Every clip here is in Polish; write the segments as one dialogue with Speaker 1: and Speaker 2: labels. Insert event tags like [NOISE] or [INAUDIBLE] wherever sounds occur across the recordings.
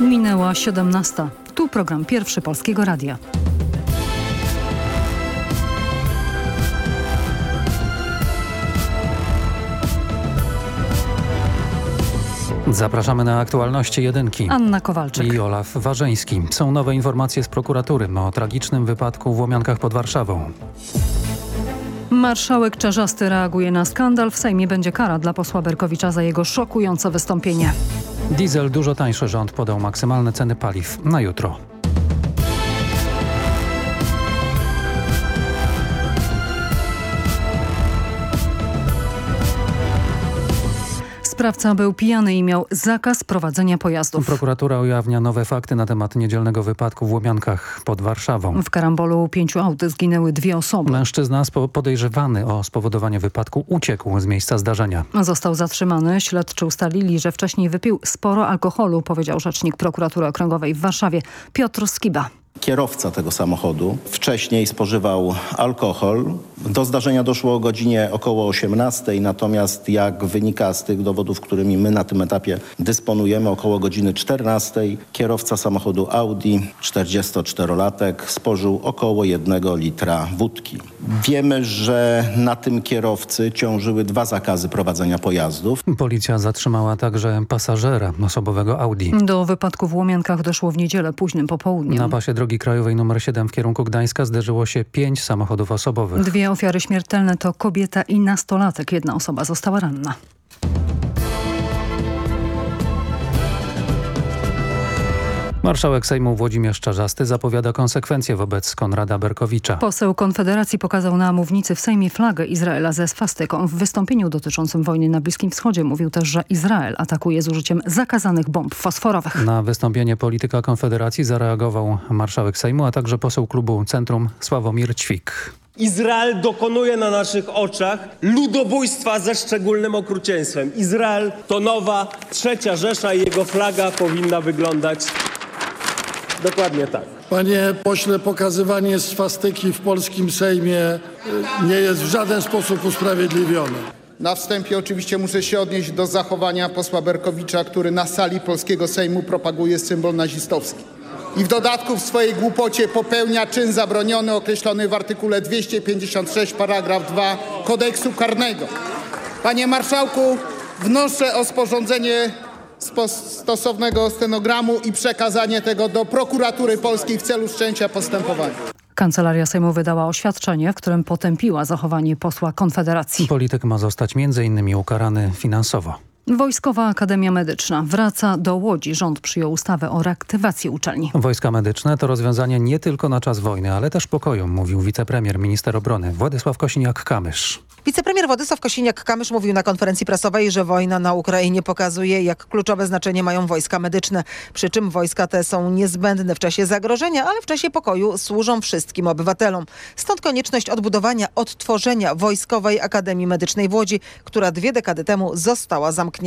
Speaker 1: Minęła 17. Tu program pierwszy Polskiego Radia.
Speaker 2: Zapraszamy na aktualności jedynki.
Speaker 1: Anna Kowalczyk
Speaker 2: I Olaf Warzeński. Są nowe informacje z prokuratury o tragicznym wypadku w Łomiankach pod Warszawą.
Speaker 1: Marszałek Czarzasty reaguje na skandal. W Sejmie będzie kara dla posła Berkowicza za jego szokujące wystąpienie.
Speaker 2: Diesel dużo tańszy rząd podał maksymalne ceny paliw na jutro.
Speaker 1: Sprawca był pijany i miał zakaz prowadzenia pojazdów.
Speaker 2: Prokuratura ujawnia nowe fakty na temat niedzielnego wypadku w Łomiankach pod Warszawą.
Speaker 1: W karambolu pięciu aut zginęły dwie osoby.
Speaker 2: Mężczyzna podejrzewany o spowodowanie wypadku uciekł z miejsca zdarzenia.
Speaker 1: Został zatrzymany. Śledczy ustalili, że wcześniej wypił sporo alkoholu, powiedział rzecznik prokuratury okręgowej w Warszawie Piotr Skiba.
Speaker 3: Kierowca tego samochodu wcześniej spożywał alkohol. Do zdarzenia doszło o godzinie około 18, natomiast jak wynika z tych dowodów, którymi my na tym etapie dysponujemy, około godziny 14 kierowca samochodu Audi, 44-latek, spożył około jednego litra wódki. Wiemy, że na tym kierowcy ciążyły dwa zakazy prowadzenia pojazdów.
Speaker 2: Policja zatrzymała także pasażera osobowego Audi.
Speaker 1: Do wypadku w Łomiankach doszło w niedzielę późnym popołudniem.
Speaker 2: Na pasie drogi krajowej nr 7 w kierunku Gdańska zderzyło się pięć samochodów osobowych.
Speaker 1: Dwie ofiary śmiertelne to kobieta i nastolatek. Jedna osoba została ranna.
Speaker 2: Marszałek Sejmu Włodzimierz Czarzasty zapowiada konsekwencje wobec Konrada Berkowicza.
Speaker 1: Poseł Konfederacji pokazał na mównicy w Sejmie flagę Izraela ze swastyką. W wystąpieniu dotyczącym wojny na Bliskim Wschodzie mówił też, że Izrael atakuje z użyciem zakazanych bomb fosforowych.
Speaker 2: Na wystąpienie polityka Konfederacji zareagował marszałek Sejmu, a także poseł klubu Centrum Sławomir Ćwik.
Speaker 4: Izrael dokonuje na naszych oczach ludobójstwa ze szczególnym okrucieństwem. Izrael to nowa trzecia Rzesza i jego flaga powinna wyglądać dokładnie tak.
Speaker 5: Panie pośle, pokazywanie swastyki w polskim Sejmie y, nie jest w żaden sposób usprawiedliwione.
Speaker 6: Na wstępie oczywiście muszę się odnieść do zachowania posła Berkowicza, który na sali polskiego Sejmu propaguje symbol nazistowski. I w dodatku w swojej głupocie popełnia czyn zabroniony określony w artykule 256 paragraf 2 kodeksu karnego. Panie marszałku, wnoszę o sporządzenie stosownego stenogramu i przekazanie tego do prokuratury polskiej w celu wszczęcia postępowania.
Speaker 1: Kancelaria Sejmu wydała oświadczenie, w którym potępiła zachowanie posła Konfederacji.
Speaker 2: Polityk ma zostać m.in. ukarany finansowo.
Speaker 1: Wojskowa Akademia Medyczna wraca do Łodzi. Rząd przyjął ustawę o reaktywacji uczelni.
Speaker 2: Wojska medyczne to rozwiązanie nie tylko na czas wojny, ale też pokoju, mówił wicepremier, minister obrony Władysław Kosiniak-Kamysz.
Speaker 7: Wicepremier Władysław Kosiniak-Kamysz mówił na konferencji prasowej, że wojna na Ukrainie pokazuje, jak kluczowe znaczenie mają wojska medyczne. Przy czym wojska te są niezbędne w czasie zagrożenia, ale w czasie pokoju służą wszystkim obywatelom. Stąd konieczność odbudowania, odtworzenia Wojskowej Akademii Medycznej w Łodzi, która dwie dekady temu została zamknięta.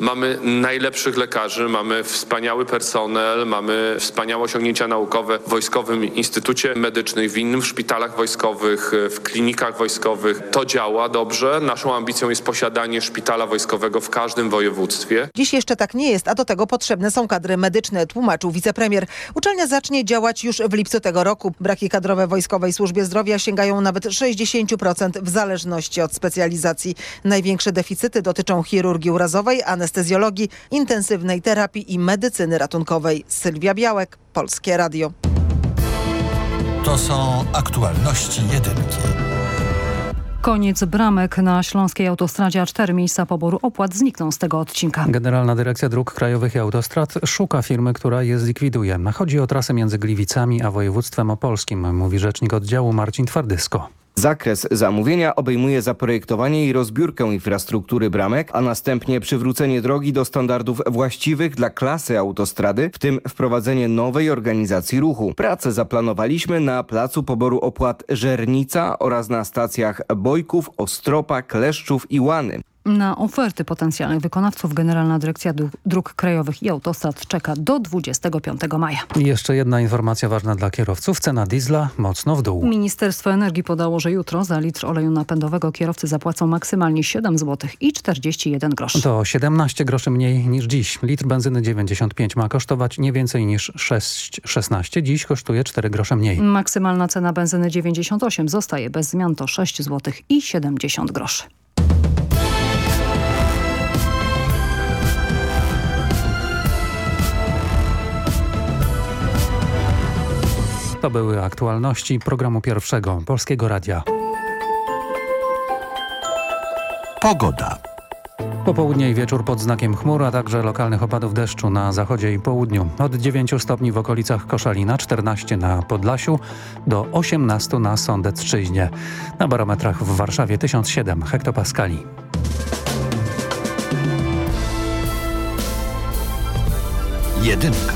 Speaker 8: Mamy najlepszych lekarzy, mamy wspaniały personel, mamy wspaniałe osiągnięcia naukowe w Wojskowym Instytucie Medycznym, w innych szpitalach wojskowych, w klinikach wojskowych. To działa dobrze. Naszą ambicją jest posiadanie szpitala wojskowego w każdym województwie.
Speaker 7: Dziś jeszcze tak nie jest, a do tego potrzebne są kadry medyczne, tłumaczył wicepremier. Uczelnia zacznie działać już w lipcu tego roku. Braki kadrowe w Wojskowej Służbie Zdrowia sięgają nawet 60% w zależności od specjalizacji. Największe deficyty dotyczą chirurgii anestezjologii, intensywnej terapii i medycyny ratunkowej. Sylwia Białek, Polskie Radio.
Speaker 9: To są aktualności jedynki.
Speaker 1: Koniec bramek na Śląskiej Autostradzie A4. Miejsca poboru opłat znikną z tego odcinka.
Speaker 2: Generalna Dyrekcja Dróg Krajowych i Autostrad szuka firmy, która je zlikwiduje. Chodzi o trasę między Gliwicami a województwem opolskim, mówi rzecznik oddziału Marcin Twardysko.
Speaker 10: Zakres zamówienia obejmuje zaprojektowanie i rozbiórkę infrastruktury bramek, a następnie przywrócenie drogi do standardów właściwych dla klasy autostrady, w tym wprowadzenie nowej organizacji ruchu. Pracę zaplanowaliśmy na placu poboru opłat Żernica oraz na stacjach Bojków, Ostropa, Kleszczów i Łany.
Speaker 1: Na oferty potencjalnych wykonawców Generalna Dyrekcja Dróg Krajowych i Autostrad czeka do 25 maja.
Speaker 2: I jeszcze jedna informacja ważna dla kierowców. Cena diesla mocno w dół.
Speaker 1: Ministerstwo Energii podało, że jutro za litr oleju napędowego kierowcy zapłacą maksymalnie 7 zł i 41 groszy.
Speaker 2: To 17 groszy mniej niż dziś. Litr benzyny 95 ma kosztować nie więcej niż 6,16. Dziś kosztuje 4 grosze mniej.
Speaker 1: Maksymalna cena benzyny 98 zostaje bez zmian to 6 zł i 70 groszy.
Speaker 2: To były aktualności programu pierwszego Polskiego Radia.
Speaker 9: Pogoda.
Speaker 2: Popołudnie i wieczór pod znakiem chmur, a także lokalnych opadów deszczu na zachodzie i południu. Od 9 stopni w okolicach Koszalina, 14 na Podlasiu, do 18 na Sądecczyźnie. Na barometrach w Warszawie 1007 hektopaskali.
Speaker 9: Jedynka.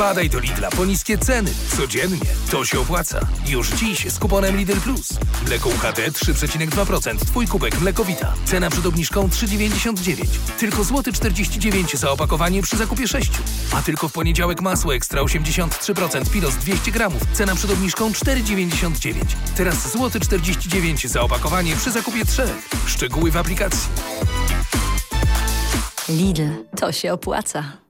Speaker 11: Wpadaj do Lidla po niskie ceny. Codziennie. To się opłaca. Już dziś z kuponem Lidl Plus. Mleko UHT 3,2%. Twój kubek mlekowita. Cena przed obniżką 3,99. Tylko złoty 49 za opakowanie przy zakupie 6. A tylko w poniedziałek masło ekstra 83% pilos 200 gramów. Cena przed obniżką 4,99. Teraz złoty 49 za opakowanie przy zakupie 3. Szczegóły w aplikacji.
Speaker 12: Lidl, to się opłaca.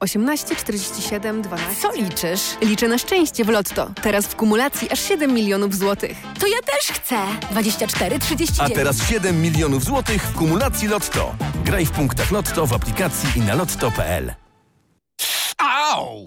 Speaker 13: 18, 47, 12. Co liczysz? Liczę na szczęście w Lotto. Teraz w kumulacji aż 7 milionów złotych.
Speaker 14: To ja też chcę. 24, 39.
Speaker 15: A teraz 7 milionów złotych w kumulacji Lotto. Graj w punktach Lotto w aplikacji i na lotto.pl.
Speaker 16: Au!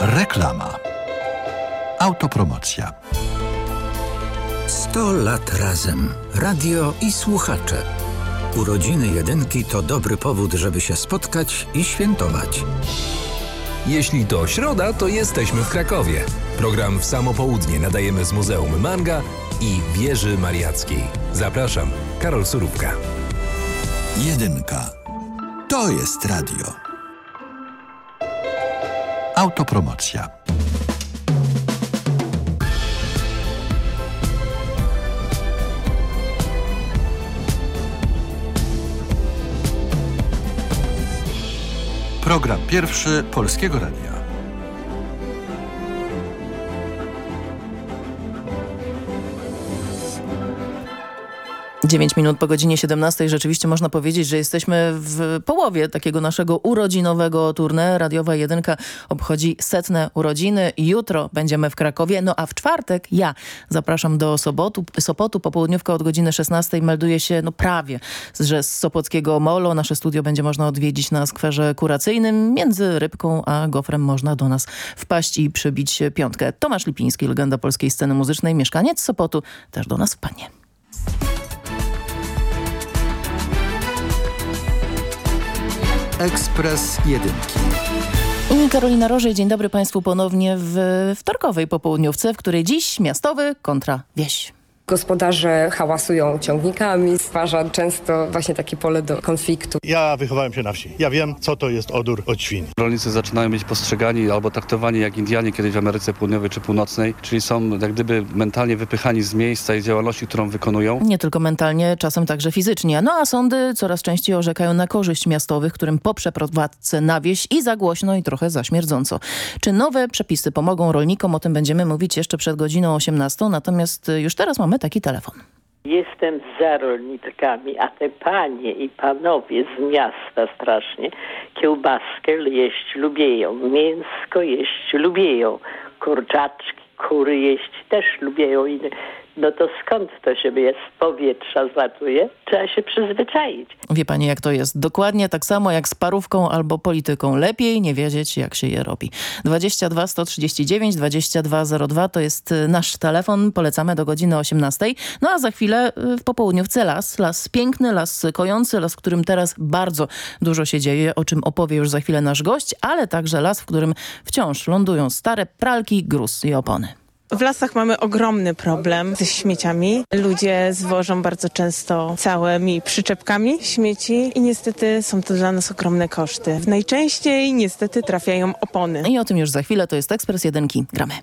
Speaker 9: Reklama. Autopromocja.
Speaker 17: 100 lat razem. Radio i słuchacze. Urodziny jedynki to dobry powód, żeby się spotkać i świętować.
Speaker 18: Jeśli to środa, to jesteśmy w Krakowie. Program w samo południe nadajemy z Muzeum Manga i Wieży Mariackiej. Zapraszam, Karol Surówka.
Speaker 9: Jedynka. To jest radio. Autopromocja. Program pierwszy Polskiego Radia.
Speaker 19: 9 minut po godzinie 17 rzeczywiście można powiedzieć, że jesteśmy w połowie takiego naszego urodzinowego tournée. Radiowa Jedynka obchodzi setne urodziny. Jutro będziemy w Krakowie, no a w czwartek ja zapraszam do Sobotu, Sopotu. Popołudniówka od godziny 16 melduje się no prawie, że z Sopockiego Molo. Nasze studio będzie można odwiedzić na skwerze kuracyjnym. Między Rybką a Gofrem można do nas wpaść i przybić piątkę. Tomasz Lipiński, legenda polskiej sceny muzycznej, mieszkaniec Sopotu, też do nas wpadnie.
Speaker 9: Ekspres Jedynki.
Speaker 20: I Karolina Rożej, dzień dobry Państwu ponownie w wtorkowej popołudniówce, w której dziś miastowy kontra wieś.
Speaker 21: Gospodarze hałasują ciągnikami, stwarza często właśnie takie pole do konfliktu.
Speaker 16: Ja wychowałem się na wsi. Ja wiem, co to jest odór od świn.
Speaker 22: Rolnicy zaczynają być postrzegani albo traktowani jak Indianie kiedyś w Ameryce Południowej czy Północnej, czyli są jak gdyby mentalnie wypychani z miejsca i działalności, którą wykonują.
Speaker 20: Nie tylko mentalnie, czasem także fizycznie. No a sądy coraz częściej orzekają na korzyść miastowych, którym po przeprowadzce na wieś i za głośno i trochę za śmierdząco. Czy nowe przepisy pomogą rolnikom? O tym będziemy mówić jeszcze przed godziną 18, natomiast już teraz mamy taki telefon.
Speaker 23: Jestem za rolnikami, a te panie i panowie z miasta strasznie kiełbaskę jeść lubieją, mięsko jeść lubieją, kurczaczki, kury jeść też lubieją. No to skąd to się z powietrza zlatuje? Trzeba się przyzwyczaić.
Speaker 20: Wie pani jak to jest? Dokładnie tak samo jak z parówką albo polityką. Lepiej nie wiedzieć jak się je robi. 22 139 2202 to jest y, nasz telefon. Polecamy do godziny 18. No a za chwilę y, w popołudniówce las. Las piękny, las kojący, las, w którym teraz bardzo dużo się dzieje, o czym opowie już za chwilę nasz gość, ale także las, w którym wciąż lądują stare pralki, gruz i opony.
Speaker 24: W lasach mamy ogromny problem ze śmieciami. Ludzie zwożą bardzo często całymi przyczepkami śmieci i niestety są to dla nas ogromne koszty. Najczęściej niestety trafiają opony.
Speaker 20: I o tym już za chwilę, to jest Ekspres Jedynki. Gramy.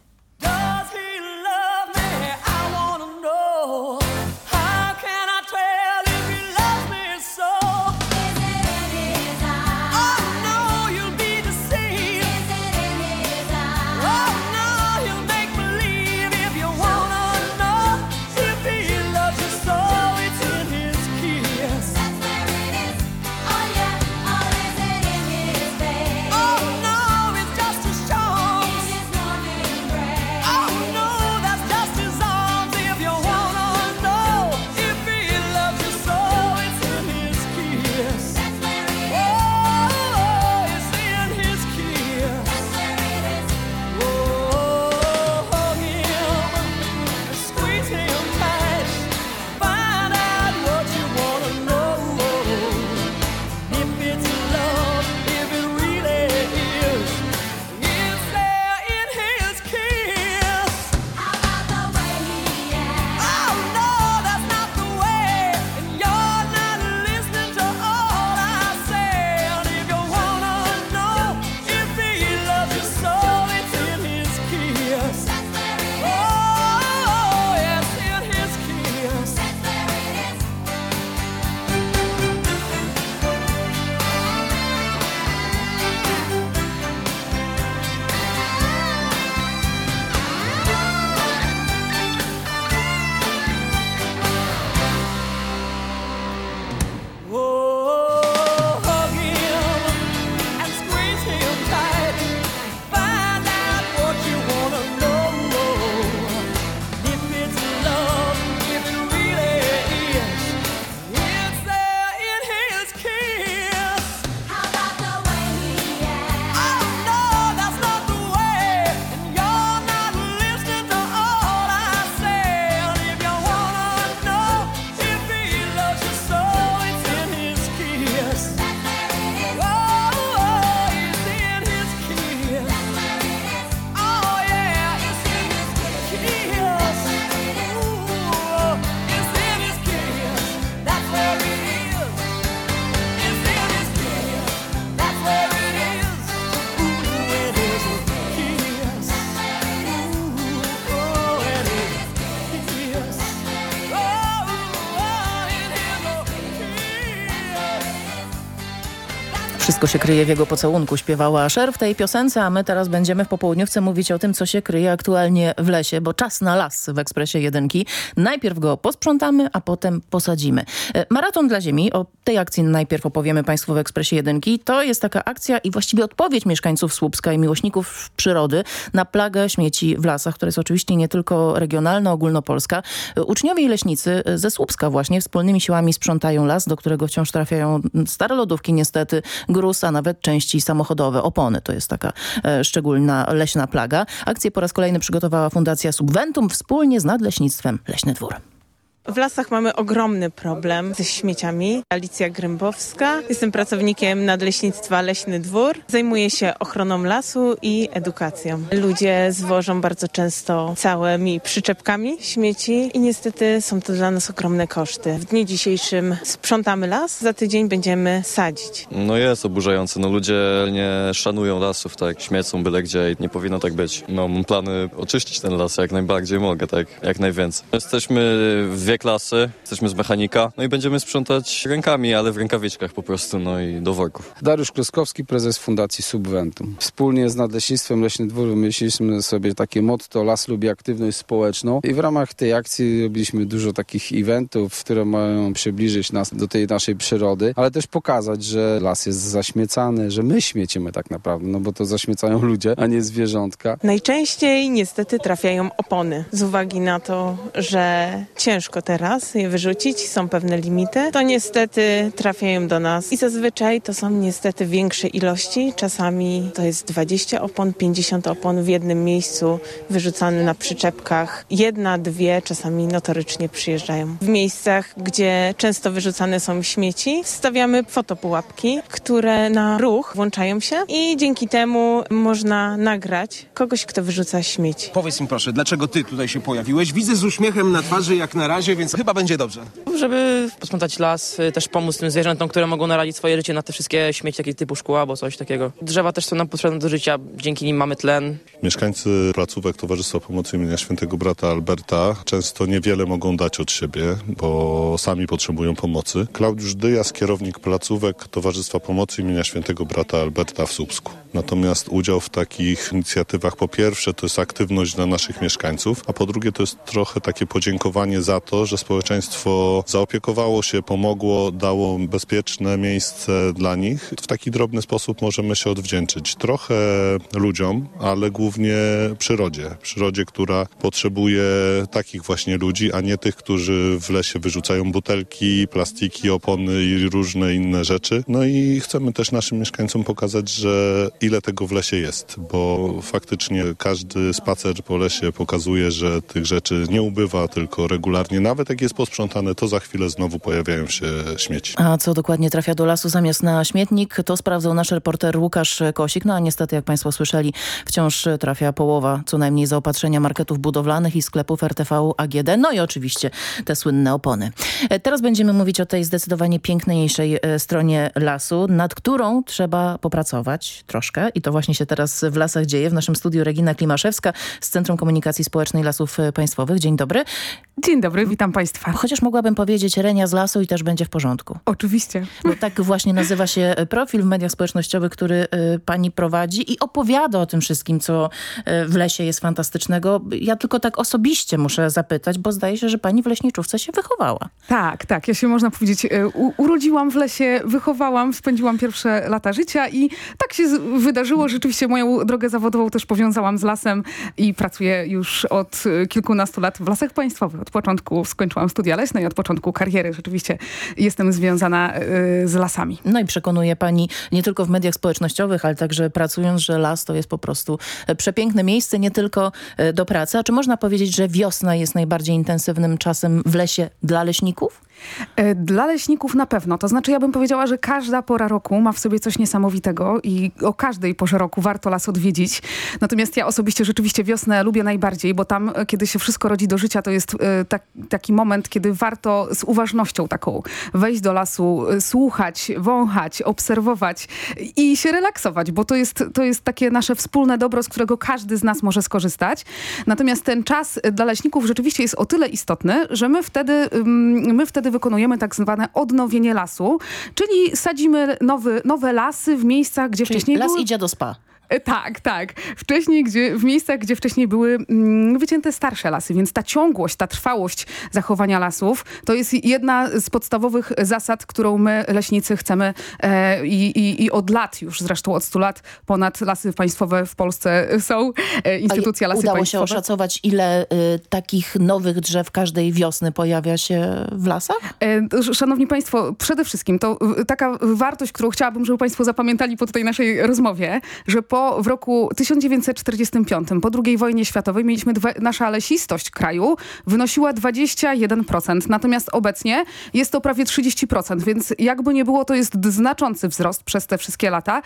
Speaker 20: Wszystko się kryje w jego pocałunku, śpiewała Sher w tej piosence, a my teraz będziemy w popołudniówce mówić o tym, co się kryje aktualnie w lesie, bo czas na las w Ekspresie Jedynki. Najpierw go posprzątamy, a potem posadzimy. E, Maraton dla Ziemi, o tej akcji najpierw opowiemy Państwu w Ekspresie Jedynki. To jest taka akcja i właściwie odpowiedź mieszkańców Słupska i miłośników przyrody na plagę śmieci w lasach, która jest oczywiście nie tylko regionalna, ogólnopolska. E, Uczniowie i leśnicy ze Słupska właśnie wspólnymi siłami sprzątają las, do którego wciąż trafiają stare lodówki niestety, gruz, a nawet części samochodowe, opony. To jest taka e, szczególna leśna plaga. Akcję po raz kolejny przygotowała Fundacja Subventum wspólnie z Nadleśnictwem Leśny Dwór.
Speaker 24: W lasach mamy ogromny problem ze śmieciami. Alicja Grębowska. Jestem pracownikiem Nadleśnictwa Leśny Dwór. Zajmuję się ochroną lasu i edukacją. Ludzie zwożą bardzo często całymi przyczepkami śmieci i niestety są to dla nas ogromne koszty. W dniu dzisiejszym sprzątamy las, za tydzień będziemy sadzić.
Speaker 25: No jest oburzające. No ludzie nie szanują lasów, tak? Śmiecą byle gdzie i nie powinno tak być. No mam plany oczyścić ten las jak najbardziej mogę, tak? Jak najwięcej. Jesteśmy w dwie klasy, jesteśmy z mechanika, no i będziemy sprzątać rękami, ale w rękawiczkach po prostu, no i do worków.
Speaker 26: Dariusz Kloskowski, prezes Fundacji Subventum. Wspólnie z Nadleśnictwem Leśny Dwór wymyśliliśmy sobie takie motto Las lubi aktywność społeczną i w ramach tej akcji robiliśmy dużo takich eventów, które mają przybliżyć nas do tej naszej przyrody, ale też pokazać, że las jest zaśmiecany, że my śmiecimy tak naprawdę, no bo to zaśmiecają ludzie, a nie zwierzątka.
Speaker 24: Najczęściej niestety trafiają opony. Z uwagi na to, że ciężko teraz je wyrzucić, są pewne limity, to niestety trafiają do nas i zazwyczaj to są niestety większe ilości. Czasami to jest 20 opon, 50 opon w jednym miejscu wyrzucane na przyczepkach. Jedna, dwie czasami notorycznie przyjeżdżają. W miejscach, gdzie często wyrzucane są śmieci, stawiamy fotopułapki, które na ruch włączają się i dzięki temu można nagrać kogoś, kto wyrzuca śmieci.
Speaker 27: Powiedz mi proszę, dlaczego ty tutaj się pojawiłeś? Widzę z uśmiechem na twarzy jak na razie, więc chyba będzie dobrze.
Speaker 28: Żeby posprzątać las, y, też pomóc tym zwierzętom, które mogą narazić swoje życie na te wszystkie śmieci, takie typu szkła albo coś takiego. Drzewa też są nam potrzebne do życia, dzięki nim mamy tlen.
Speaker 29: Mieszkańcy placówek Towarzystwa Pomocy imienia Świętego Brata Alberta często niewiele mogą dać od siebie, bo sami potrzebują pomocy. Klaudiusz Dyjas, kierownik placówek Towarzystwa Pomocy imienia Świętego Brata Alberta w Słupsku. Natomiast udział w takich inicjatywach po pierwsze to jest aktywność dla naszych mieszkańców, a po drugie to jest trochę takie podziękowanie za to, że społeczeństwo zaopiekowało się, pomogło, dało bezpieczne miejsce dla nich. W taki drobny sposób możemy się odwdzięczyć. Trochę ludziom, ale głównie przyrodzie. Przyrodzie, która potrzebuje takich właśnie ludzi, a nie tych, którzy w lesie wyrzucają butelki, plastiki, opony i różne inne rzeczy. No i chcemy też naszym mieszkańcom pokazać, że ile tego w lesie jest, bo faktycznie każdy spacer po lesie pokazuje, że tych rzeczy nie ubywa, tylko regularnie. Nawet jak jest posprzątane, to za chwilę znowu pojawiają się śmieci.
Speaker 19: A co dokładnie trafia do lasu zamiast na śmietnik, to sprawdzał nasz reporter Łukasz Kosik. No a niestety, jak Państwo słyszeli, wciąż trafia połowa co najmniej zaopatrzenia marketów budowlanych i sklepów RTV AGD. No i oczywiście te słynne opony. E, Teraz będziemy mówić o tej zdecydowanie piękniejszej e, stronie lasu, nad którą trzeba popracować troszkę. I to właśnie się teraz w lasach dzieje. W naszym studiu Regina Klimaszewska z Centrum Komunikacji Społecznej Lasów e, Państwowych. Dzień dobry.
Speaker 30: Dzień dobry, witam Państwa.
Speaker 19: Chociaż mogłabym powiedzieć Renia z lasu i też będzie w porządku.
Speaker 30: Oczywiście.
Speaker 19: Bo tak właśnie nazywa się profil w mediach społecznościowych, który y, pani prowadzi i opowiada o tym wszystkim, co y, w lesie jest fantastycznego. Ja tylko tak osobiście muszę zapytać, bo zdaje się, że pani w leśniczówce się wychowała.
Speaker 30: Tak, tak. Ja się można powiedzieć e, urodziłam w lesie, wychowałam, spędziłam pierwsze lata życia i tak się z- wydarzyło. Rzeczywiście moją drogę zawodową też powiązałam z lasem i pracuję już od e, kilkunastu lat w lasach państwowych. Od początku skończyłam studia leśne i od początku kariery rzeczywiście jestem związana e, z lasami.
Speaker 19: No i przekonuje pani nie tylko w mediach społecznościowych, ale także pracując, że las to jest po prostu e, przepiękne miejsce nie tylko e, do pracy. A czy można powiedzieć, że wiosna jest najbardziej intensywnym czasem w lesie dla leśników?
Speaker 30: E, Dla leśników na pewno. To znaczy ja bym powiedziała, że każda pora roku ma w sobie coś niesamowitego i o każdej porze roku warto las odwiedzić. Natomiast ja osobiście rzeczywiście wiosnę lubię najbardziej, bo tam, e, kiedy się wszystko rodzi do życia, to jest e, tak, taki moment, kiedy warto z uważnością taką wejść do lasu, słuchać, wąchać, obserwować i się relaksować, bo to jest, to jest takie nasze wspólne dobro, z którego każdy z nas może skorzystać. Natomiast ten czas dla leśników rzeczywiście jest o tyle istotny, że my wtedy, ym, my wtedy wykonujemy tak zwane odnowienie lasu, czyli sadzimy nowy, nowe lasy w miejscach, gdzie
Speaker 19: Czyli
Speaker 30: wcześniej
Speaker 19: las
Speaker 30: były...
Speaker 19: idzie do spa.
Speaker 30: E, Tak, tak. Wcześniej, gdzie, w miejscach, gdzie wcześniej były mm, wycięte starsze lasy, więc ta ciągłość, ta trwałość zachowania lasów to jest jedna z podstawowych zasad, którą my leśnicy chcemy e, i, i, od lat już, zresztą od 100 lat ponad lasy państwowe w Polsce są. E, instytucja Lasy
Speaker 19: Udało się
Speaker 30: Państwowe.
Speaker 19: oszacować, ile y, takich nowych drzew każdej wiosny pojawia się w lasach?
Speaker 30: E, Szanowni Państwo, przede wszystkim to taka wartość, którą chciałabym, żeby Państwo zapamiętali po tej naszej rozmowie, że po po, w roku 1945, po II wojnie światowej, mieliśmy dwa, nasza lesistość kraju wynosiła 21%, natomiast obecnie jest to prawie 30%, więc jakby nie było, to jest znaczący wzrost przez te wszystkie lata.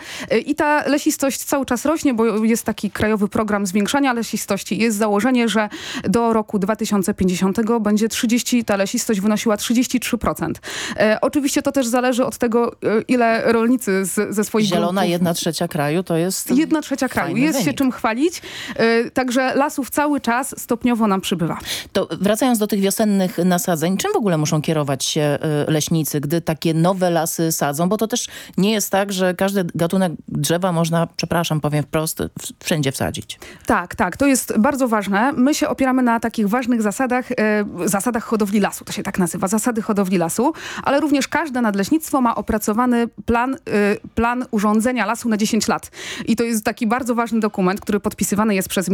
Speaker 30: I ta lesistość cały czas rośnie, bo jest taki krajowy program zwiększania lesistości. Jest założenie, że do roku 2050 będzie 30, ta lesistość wynosiła 33%. E, oczywiście to też zależy od tego, e, ile rolnicy z, ze swoich
Speaker 19: Zielona
Speaker 30: gruntów...
Speaker 19: jedna trzecia kraju to jest
Speaker 30: Jedna trzecia kraju.
Speaker 19: fajny
Speaker 30: Jest się
Speaker 19: wynik.
Speaker 30: czym chwalić. E, także lasów cały czas stopniowo nam przybywa.
Speaker 19: To wracając do tych wiosennych nasadzeń, czym w ogóle muszą kierować się y, leśnicy, gdy takie nowe lasy sadzą? Bo to też nie jest tak, że każdy gatunek drzewa można, przepraszam, powiem wprost, wszędzie wsadzić.
Speaker 30: Tak, tak. To jest bardzo ważne. My się opieramy na takich ważnych zasadach, e, zasadach hodowli lasu. To się tak nazywa, zasady hodowli lasu. Ale również każde nadleśnictwo ma opracowany plan, e, plan urządzenia lasu na 10 lat. I to jest taki bardzo ważny dokument, który podpisywany jest przez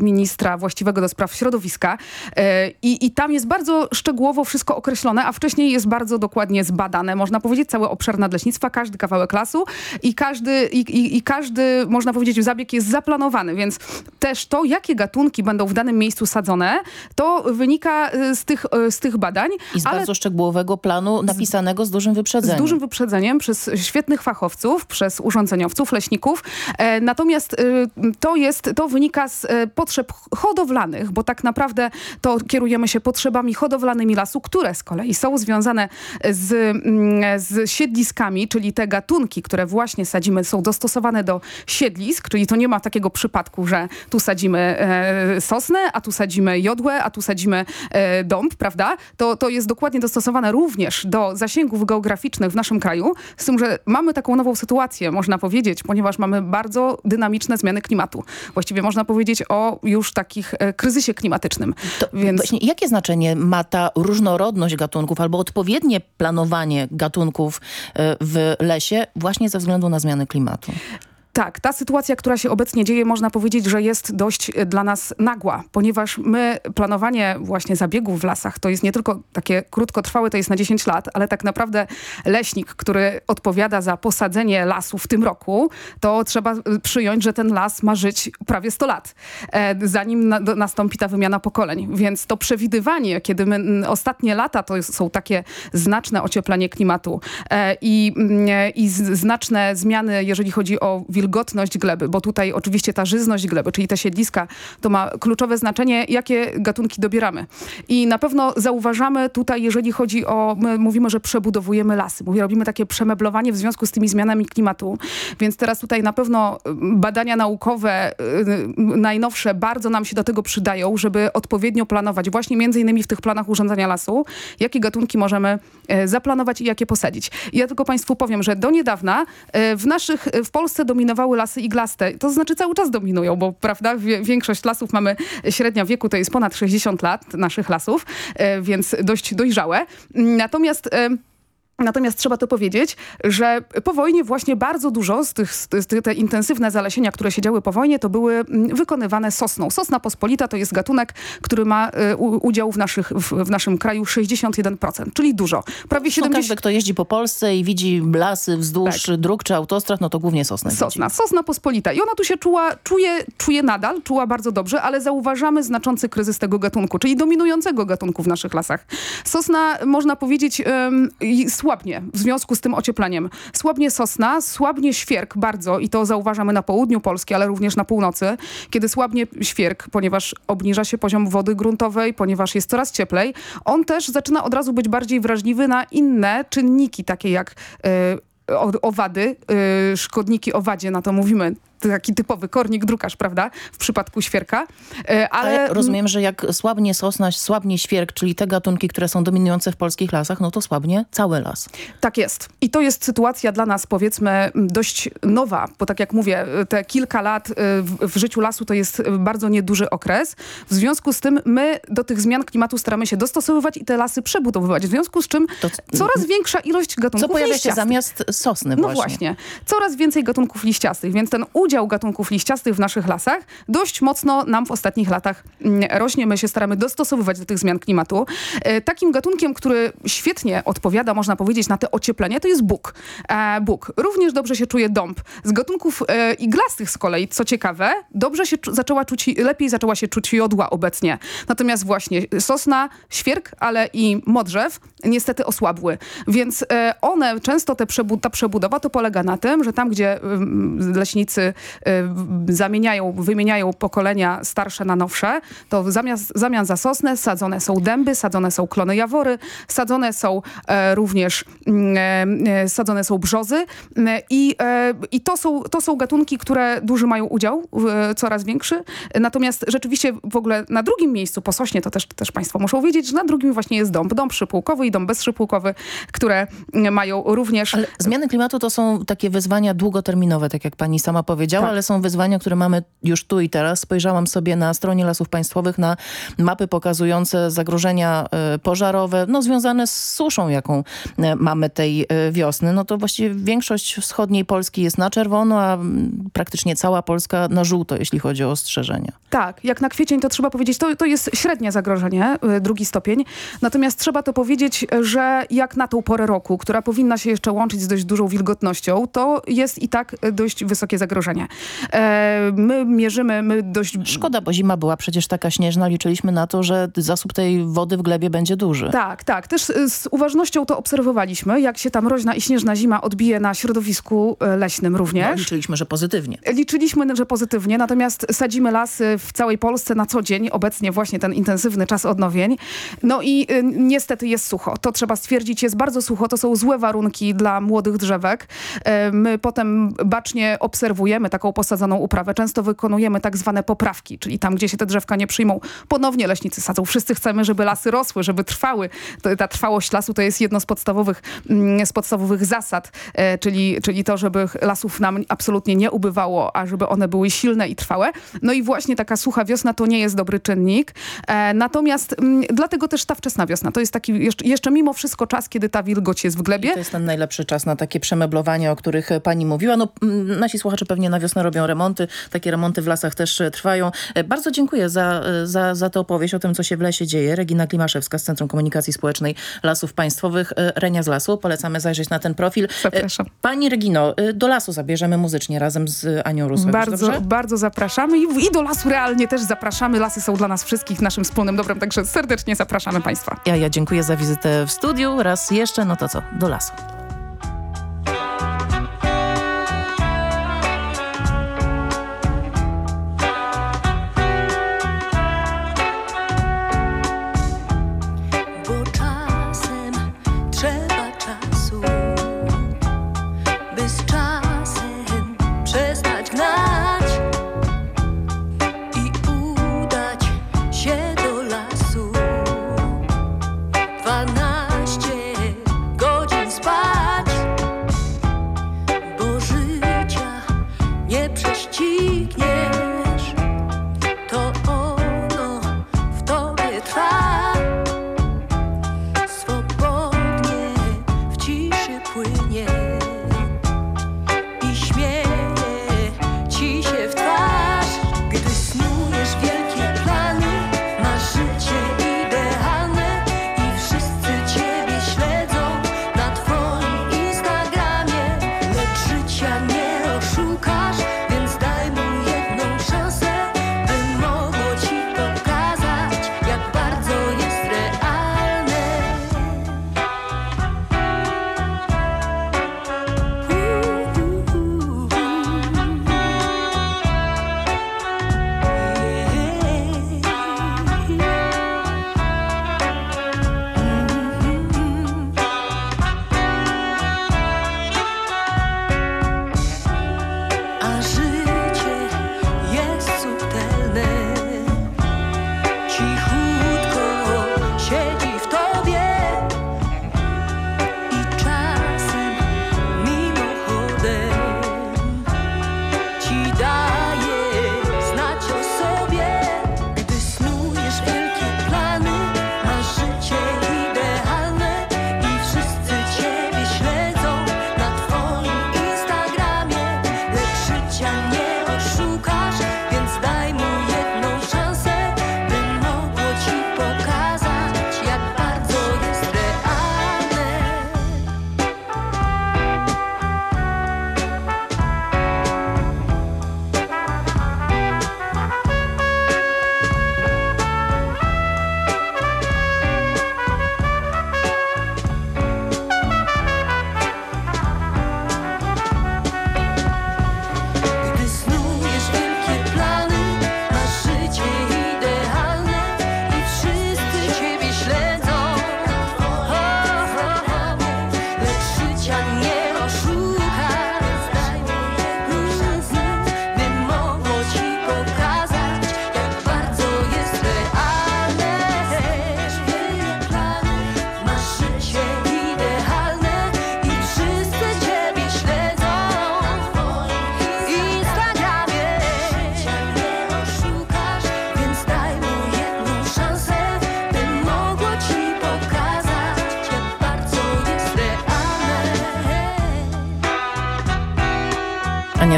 Speaker 30: ministra właściwego do spraw środowiska. E, I, I tam jest bardzo szczegółowo wszystko określone, a wcześniej jest bardzo dokładnie zbadane, można powiedzieć, cały obszar nadleśnictwa, każdy kawałek lasu i każdy, i, i, i każdy, można powiedzieć, zabieg jest zaplanowany, więc też to, jakie gatunki będą w danym miejscu sadzone, to wynika y, z tych, y, z tych badań.
Speaker 19: I z bardzo szczegółowego planu napisanego z dużym wyprzedzeniem.
Speaker 30: Z dużym wyprzedzeniem przez świetnych fachowców, przez urządzeniowców, leśników. E, natomiast y, to jest, to wynika z e, potrzeb hodowlanych, bo tak naprawdę to kierujemy się potrzebami hodowlanymi lasu, które z kolei są związane z, mm, z siedliskami, czyli te gatunki, które właśnie sadzimy, są dostosowane do siedlisk, czyli to nie ma takiego przypadku, że tu sadzimy e, sosnę, a tu sadzimy jodłę, a tu sadzimy dąb, prawda? To, to jest dokładnie dostosowane również do zasięgów geograficznych w naszym kraju, z tym, że mamy taką nową sytuację, można powiedzieć, ponieważ mamy bardzo dynamiczne zmiany klimatu. Właściwie można powiedzieć o już takich e, kryzysie klimatycznym. Więc...
Speaker 19: Właśnie, jakie znaczenie ma ta różnorodność gatunków albo odpowiednie planowanie gatunków y, w lesie właśnie ze względu na zmiany klimatu?
Speaker 30: Tak, ta sytuacja, która się obecnie dzieje, można powiedzieć, że jest dość e, dla nas nagła, ponieważ my, planowanie właśnie zabiegów w lasach, to jest nie tylko takie krótkotrwałe, to jest na 10 lat, ale tak naprawdę leśnik, który odpowiada za posadzenie lasu w tym roku, to trzeba e, przyjąć, że ten las ma żyć prawie 100 lat, e, zanim na, nastąpi ta wymiana pokoleń. Więc to przewidywanie, kiedy my, ostatnie lata to są takie znaczne ocieplenie klimatu i, i znaczne zmiany, jeżeli chodzi o wilgotność gleby, bo tutaj oczywiście ta żyzność gleby, czyli te siedliska, to ma kluczowe znaczenie, jakie gatunki dobieramy. I na pewno zauważamy tutaj, jeżeli chodzi o, my mówimy, że przebudowujemy lasy, mówię, robimy takie przemeblowanie w związku z tymi zmianami klimatu, więc teraz tutaj na pewno y, badania naukowe y, najnowsze bardzo nam się do tego przydają, żeby odpowiednio planować, właśnie między innymi w tych planach urządzania lasu, jakie gatunki możemy e, zaplanować i jakie posadzić. I ja tylko Państwu powiem, że do niedawna e, w naszych, w Polsce dominowały lasy iglaste. To znaczy cały czas dominują, bo prawda, większość lasów mamy, średnia wieku to jest ponad 60 lat naszych lasów, e, więc dość dojrzałe. Natomiast... Natomiast trzeba to powiedzieć, że po wojnie właśnie bardzo dużo z tych, z tych te intensywne zalesienia, które się działy po wojnie, to były mm, wykonywane sosną. Sosna pospolita to jest gatunek, który ma y, udział w, naszych, w, w naszym kraju 61%, czyli dużo. Prawie
Speaker 19: Zresztą
Speaker 30: 70%.
Speaker 19: każdy, kto jeździ po Polsce i widzi lasy wzdłuż
Speaker 30: Tak.
Speaker 19: dróg czy autostrad, no to głównie sosny.
Speaker 30: Sosna, sosna pospolita. I ona tu się czuła, czuje, czuje nadal, czuła bardzo dobrze, ale zauważamy znaczący kryzys tego gatunku, czyli dominującego gatunku w naszych lasach. Sosna, można powiedzieć, ym, i słabnie w związku z tym ociepleniem. Słabnie sosna, słabnie świerk bardzo i to zauważamy na południu Polski, ale również na północy, kiedy słabnie świerk, ponieważ obniża się poziom wody gruntowej, ponieważ jest coraz cieplej, on też zaczyna od razu być bardziej wrażliwy na inne czynniki, takie jak y, o- owady, y, szkodniki owadzie, na to mówimy. Taki typowy kornik, drukarz, prawda? W przypadku świerka. Y, ale,
Speaker 19: Ale rozumiem, że jak słabnie sosna, słabnie świerk, czyli te gatunki, które są dominujące w polskich lasach, no to słabnie cały las.
Speaker 30: Tak jest. I to jest sytuacja dla nas, powiedzmy, dość nowa, bo tak jak mówię, te kilka lat y, w, w życiu lasu to jest bardzo nieduży okres. W związku z tym my do tych zmian klimatu staramy się dostosowywać i te lasy przebudowywać. W związku z czym coraz większa ilość gatunków
Speaker 19: Co pojawia się
Speaker 30: liściastych.
Speaker 19: zamiast sosny
Speaker 30: No
Speaker 19: właśnie.
Speaker 30: właśnie. Coraz więcej gatunków liściastych, więc ten udział udział gatunków liściastych w naszych lasach dość mocno nam w ostatnich latach mm, rośnie. My się staramy dostosowywać do tych zmian klimatu. E, Takim gatunkiem, który świetnie odpowiada, można powiedzieć, na te ocieplenie, to jest bóg. E, Bóg. Również dobrze się czuje dąb. Z gatunków e, iglastych z kolei, co ciekawe, dobrze się zaczęła czuć, lepiej zaczęła się czuć jodła obecnie. Natomiast właśnie sosna, świerk, ale i modrzew niestety osłabły. Więc one, często te przebu ta przebudowa to polega na tym, że tam, gdzie ym, leśnicy zamieniają, wymieniają pokolenia starsze na nowsze, to zamiast, za sosnę sadzone są dęby, sadzone są klony jawory, sadzone są e, również mm, e, sadzone są brzozy Mm, i, e, i to, są, to są gatunki, które duży mają udział, coraz większy. Natomiast rzeczywiście w ogóle na drugim miejscu po sośnie, to też, też państwo muszą wiedzieć, że na drugim właśnie jest dąb. Dąb przypółkowy i dąb bezszypółkowy, które mają również...
Speaker 19: Ale zmiany klimatu to są takie wyzwania długoterminowe, tak jak pani sama powiedziała,
Speaker 30: Tak.
Speaker 19: ale są wyzwania, które mamy już tu i teraz. Spojrzałam sobie na stronie Lasów Państwowych na mapy pokazujące zagrożenia e, pożarowe, no związane z suszą, jaką e, mamy tej e, wiosny. No to właściwie większość wschodniej Polski jest na czerwono, a praktycznie cała Polska na żółto, jeśli chodzi o ostrzeżenia.
Speaker 30: Tak, jak na kwiecień to trzeba powiedzieć, to, to jest średnie zagrożenie, drugi stopień. Natomiast trzeba to powiedzieć, że jak na tą porę roku, która powinna się jeszcze łączyć z dość dużą wilgotnością, to jest i tak dość wysokie zagrożenie. E, my mierzymy, my dość...
Speaker 19: Szkoda, bo zima była przecież taka śnieżna. Liczyliśmy na to, że zasób tej wody w glebie będzie duży.
Speaker 30: Tak, tak. Też y, z uważnością to obserwowaliśmy, jak się ta mroźna i śnieżna zima odbije na środowisku y, leśnym
Speaker 19: No,
Speaker 30: również.
Speaker 19: liczyliśmy, że pozytywnie.
Speaker 30: Liczyliśmy, że pozytywnie, natomiast sadzimy lasy w całej Polsce na co dzień, obecnie właśnie ten intensywny czas odnowień. No i niestety jest sucho. To trzeba stwierdzić, jest bardzo sucho, to są złe warunki dla młodych drzewek. E, My potem bacznie obserwujemy taką posadzoną uprawę. Często wykonujemy tak zwane poprawki, czyli tam, gdzie się te drzewka nie przyjmą, ponownie leśnicy sadzą. Wszyscy chcemy, żeby lasy rosły, żeby trwały. Ta trwałość lasu to jest jedno z podstawowych, mm, z podstawowych zasad, e, czyli, czyli to, żeby lasów nam absolutnie nie ubywało, a żeby one były silne i trwałe. No i właśnie taka sucha wiosna to nie jest dobry czynnik. E, natomiast mm, dlatego też ta wczesna wiosna to jest taki jeszcze, jeszcze mimo wszystko czas, kiedy ta wilgoć jest w glebie.
Speaker 19: To jest ten najlepszy czas na takie przemeblowanie, o których pani mówiła. No, mm, nasi słuchacze pewnie na wiosnę robią remonty. Takie remonty w lasach też e, trwają. E, Bardzo dziękuję za, e, za, za tę opowieść o tym, co się w lesie dzieje. Regina Klimaszewska z Centrum Komunikacji Społecznej Lasów Państwowych. Renia z Lasu. Polecamy zajrzeć na ten profil.
Speaker 30: Zapraszam.
Speaker 19: Pani Regino, do lasu zabierzemy muzycznie razem z Anią Rusłek.
Speaker 30: Bardzo,
Speaker 19: Dobrze?
Speaker 30: bardzo zapraszamy I, i do lasu realnie też zapraszamy. Lasy są dla nas wszystkich naszym wspólnym dobrem, także serdecznie zapraszamy Państwa.
Speaker 19: Ja, ja dziękuję za wizytę w studiu. Raz jeszcze, no to co? Do lasu.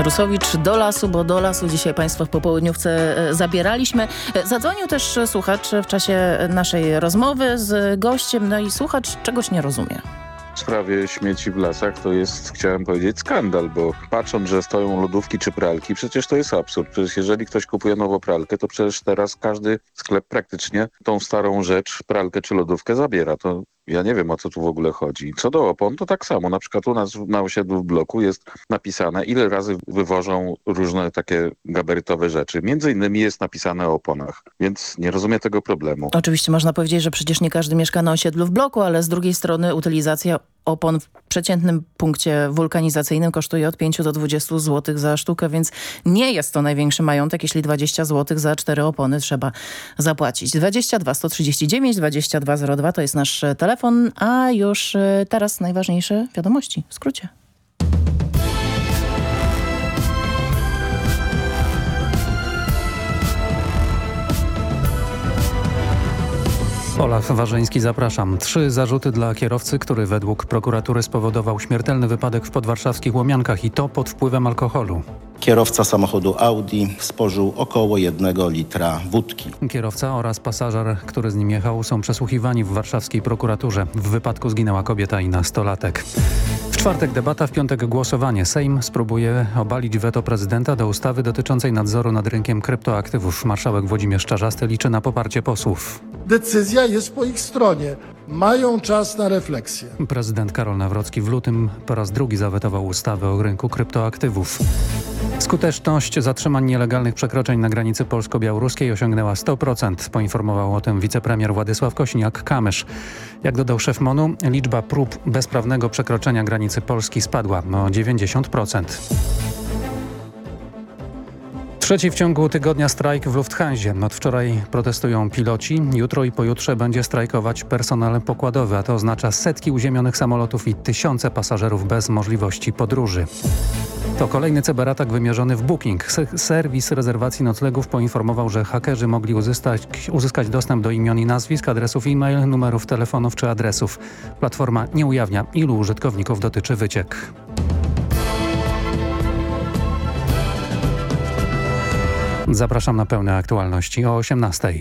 Speaker 19: Rusowicz do lasu, bo do lasu dzisiaj Państwa w popołudniówce e, zabieraliśmy. E, zadzwonił też słuchacz w czasie naszej rozmowy z gościem, no i słuchacz czegoś nie rozumie
Speaker 31: w sprawie śmieci w lasach to jest, chciałem powiedzieć, skandal, bo patrząc, że stoją lodówki czy pralki, przecież to jest absurd. Przecież jeżeli ktoś kupuje nową pralkę, to przecież teraz każdy sklep praktycznie tą starą rzecz, pralkę czy lodówkę zabiera. To ja nie wiem, o co tu w ogóle chodzi. Co do opon, to tak samo. Na przykład u nas na osiedlu w bloku jest napisane, ile razy wywożą różne takie gabarytowe rzeczy. Między innymi jest napisane o oponach, więc nie rozumiem tego problemu.
Speaker 19: Oczywiście można powiedzieć, że przecież nie każdy mieszka na osiedlu w bloku, ale z drugiej strony utylizacja opon w przeciętnym punkcie wulkanizacyjnym kosztuje od 5 do 20 zł za sztukę, więc nie jest to największy majątek, jeśli 20 zł za cztery opony trzeba zapłacić. 22 139 2202 to jest nasz telefon, a już y, teraz najważniejsze wiadomości w skrócie.
Speaker 2: Olaf Warzyński, zapraszam. Trzy zarzuty dla kierowcy, który według prokuratury spowodował śmiertelny wypadek w podwarszawskich Łomiankach i to pod wpływem alkoholu.
Speaker 3: Kierowca samochodu Audi spożył około jednego litra wódki.
Speaker 2: Kierowca oraz pasażer, który z nim jechał są przesłuchiwani w warszawskiej prokuraturze. W wypadku zginęła kobieta i nastolatek. W czwartek debata, w piątek głosowanie. Sejm spróbuje obalić weto prezydenta do ustawy dotyczącej nadzoru nad rynkiem kryptoaktywów. Marszałek Włodzimierz Czarzasty liczy na poparcie posłów.
Speaker 32: Decyzja jest po ich stronie. Mają czas na refleksję.
Speaker 2: Prezydent Karol Nawrocki w lutym po raz drugi zawetował ustawę o rynku kryptoaktywów. Skuteczność zatrzymań nielegalnych przekroczeń na granicy polsko-białoruskiej osiągnęła 100%, poinformował o tym wicepremier Władysław Kośniak-Kamysz. Jak dodał szef MONU, liczba prób bezprawnego przekroczenia granicy Polski spadła o 90%. Trzeci w ciągu tygodnia strajk w Lufthansie. Od wczoraj protestują piloci. Jutro i pojutrze będzie strajkować personel pokładowy, a to oznacza setki uziemionych samolotów i tysiące pasażerów bez możliwości podróży. To kolejny cyberatak wymierzony w Booking. Serwis rezerwacji noclegów poinformował, że hakerzy mogli uzyskać, uzyskać dostęp do imion i nazwisk, adresów e-mail, numerów telefonów czy adresów. Platforma nie ujawnia, ilu użytkowników dotyczy wyciek. Zapraszam na pełne aktualności o 18.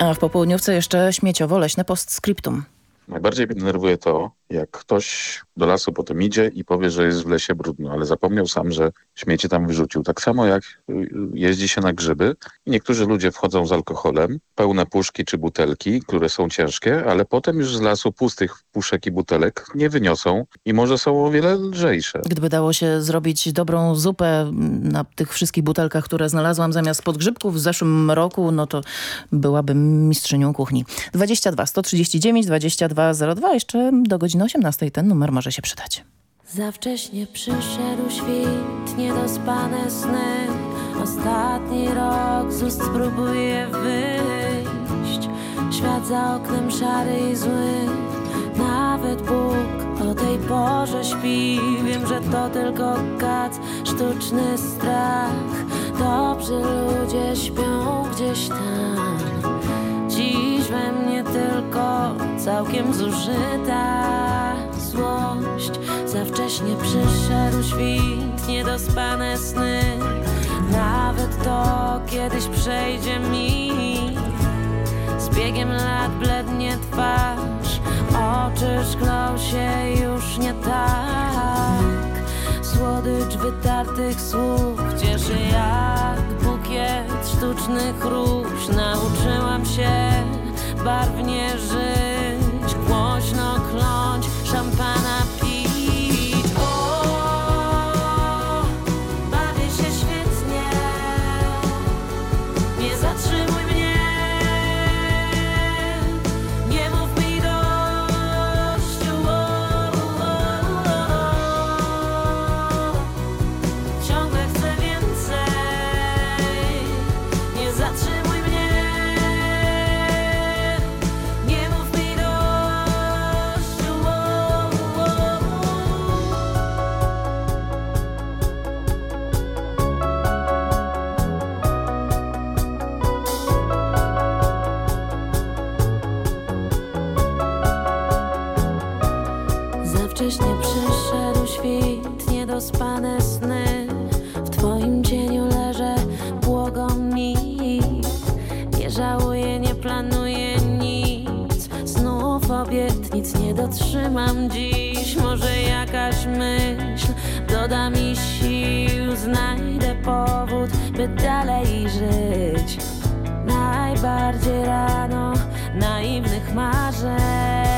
Speaker 19: A w popołudniówce jeszcze śmieciowo-leśne postscriptum.
Speaker 31: Najbardziej mnie denerwuje to, jak ktoś do lasu potem idzie i powie, że jest w lesie brudno, ale zapomniał sam, że śmieci tam wyrzucił. Tak samo jak y, jeździ się na grzyby i niektórzy ludzie wchodzą z alkoholem, pełne puszki czy butelki, które są ciężkie, ale potem już z lasu pustych puszek i butelek nie wyniosą i może są o wiele lżejsze.
Speaker 19: Gdyby dało się zrobić dobrą zupę na tych wszystkich butelkach, które znalazłam zamiast podgrzybków w zeszłym roku, no to byłabym mistrzynią kuchni. 22 139 2202 jeszcze do godziny 18 ten numer może się przydać.
Speaker 33: Za wcześnie przyszedł świt, niedospane sny. Ostatni rok z ust spróbuję wyjść. Świat za oknem szary i zły. Nawet Bóg o tej porze śpi. Wiem, że to tylko kac, sztuczny strach. Dobrzy ludzie śpią gdzieś tam Dziś we mnie tylko całkiem zużyta. Złość Za wcześnie przyszedł świt, niedospane sny. Nawet to kiedyś przejdzie mi. Z biegiem lat blednie twarz Oczy szklą się już nie tak. Słodycz wytartych słów cieszy jak bukiet sztucznych róż. Nauczyłam się barwnie żyć, głośno dotrzymam dziś. Może jakaś myśl doda mi sił. Znajdę powód, by dalej żyć. Najbardziej rano naiwnych marzeń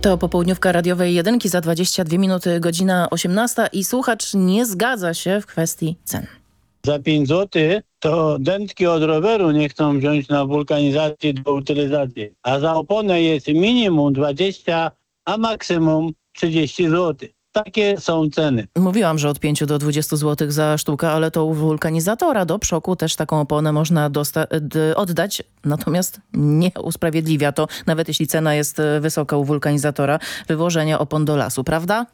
Speaker 19: To popołudniówka radiowej jedynki za 22 minuty, godzina 18 i słuchacz nie zgadza się w kwestii cen.
Speaker 34: Za 5 zł to dętki od roweru nie chcą wziąć na wulkanizację do utylizacji, a za oponę jest minimum 20, a maksimum 30 zł. Takie są ceny.
Speaker 19: Mówiłam, że od 5 do 20 zł za sztukę, ale to u wulkanizatora do przoku też taką oponę można oddać, natomiast nie usprawiedliwia to, nawet jeśli cena jest e, wysoka u wulkanizatora, wywożenia opon do lasu, prawda?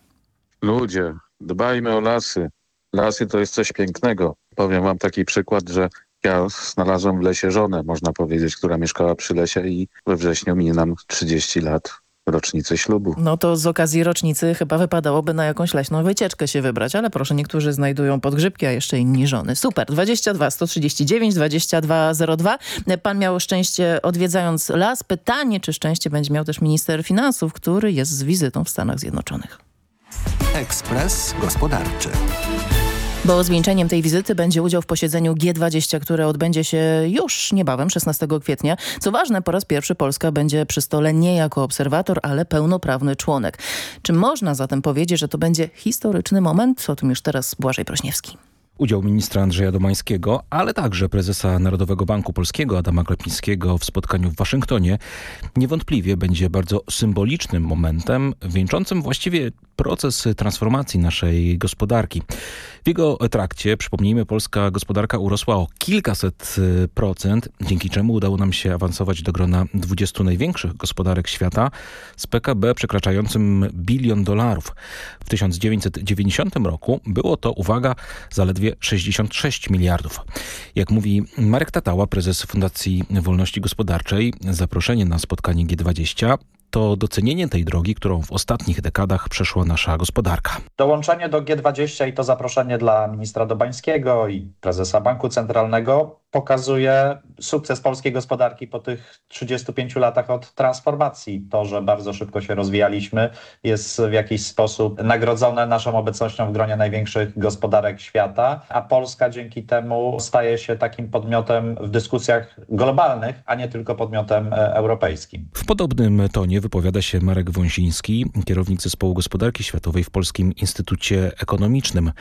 Speaker 31: Ludzie, dbajmy o lasy. Lasy to jest coś pięknego. Powiem wam taki przykład, że ja znalazłem w lesie żonę, można powiedzieć, która mieszkała przy lesie i we wrześniu minie nam 30 lat rocznicy ślubu.
Speaker 19: No to z okazji rocznicy chyba wypadałoby na jakąś leśną wycieczkę się wybrać, ale proszę, niektórzy znajdują podgrzybki, a jeszcze inni żony. Super, 22 139 2202. Pan miał szczęście odwiedzając las. Pytanie, czy szczęście będzie miał też minister finansów, który jest z wizytą w Stanach Zjednoczonych.
Speaker 9: Ekspres Gospodarczy.
Speaker 19: Bo zwieńczeniem tej wizyty będzie udział w posiedzeniu G20, które odbędzie się już niebawem, 16 kwietnia. Co ważne, po raz pierwszy Polska będzie przy stole nie jako obserwator, ale pełnoprawny członek. Czy można zatem powiedzieć, że to będzie historyczny moment? O tym już teraz Błażej Prośniewski.
Speaker 35: Udział ministra Andrzeja Domańskiego, ale także prezesa Narodowego Banku Polskiego Adama Klepińskiego w spotkaniu w Waszyngtonie niewątpliwie będzie bardzo symbolicznym momentem, wieńczącym właściwie proces transformacji naszej gospodarki. W jego trakcie, przypomnijmy, polska gospodarka urosła o kilkaset y, procent, dzięki czemu udało nam się awansować do grona 20 największych gospodarek świata z PKB przekraczającym bilion dolarów. W 1990 roku było to, uwaga, zaledwie 66 miliardów. Jak mówi Marek Tatała, prezes Fundacji Wolności Gospodarczej, zaproszenie na spotkanie G20 to docenienie tej drogi, którą w ostatnich dekadach przeszła nasza gospodarka.
Speaker 36: Dołączenie do G20 i to zaproszenie dla ministra Dobańskiego i prezesa Banku Centralnego pokazuje sukces polskiej gospodarki po tych 35 latach od transformacji. To, że bardzo szybko się rozwijaliśmy, jest w jakiś sposób nagrodzone naszą obecnością w gronie największych gospodarek świata, a Polska dzięki temu staje się takim podmiotem w dyskusjach globalnych, a nie tylko podmiotem e, europejskim.
Speaker 35: W podobnym tonie wypowiada się Marek Wąsiński, kierownik Zespołu Gospodarki Światowej w Polskim Instytucie Ekonomicznym.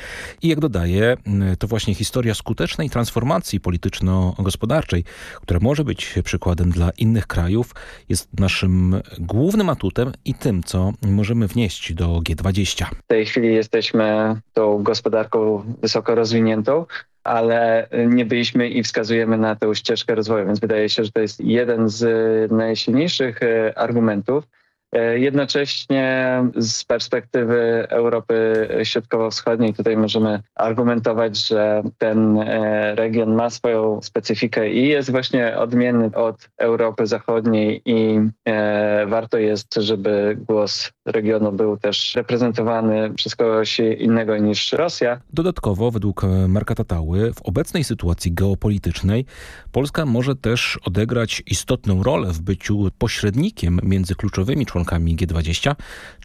Speaker 35: I jak dodaje, to właśnie historia skutecznej transformacji polityczno-gospodarczej, która może być przykładem dla innych krajów, jest naszym głównym atutem i tym, co możemy wnieść do G20.
Speaker 37: W tej chwili jesteśmy tą gospodarką wysoko rozwiniętą, ale nie byliśmy i wskazujemy na tę ścieżkę rozwoju, więc wydaje się, że to jest jeden z najsilniejszych e, argumentów, Jednocześnie z perspektywy Europy Środkowo-Wschodniej tutaj możemy argumentować, że ten e, region ma swoją specyfikę i jest właśnie odmienny od Europy Zachodniej i e, warto jest, żeby głos regionu był też reprezentowany przez kogoś innego niż Rosja.
Speaker 35: Dodatkowo, według Marka Tatały, w obecnej sytuacji geopolitycznej Polska może też odegrać istotną rolę w byciu pośrednikiem między kluczowymi członkami G20,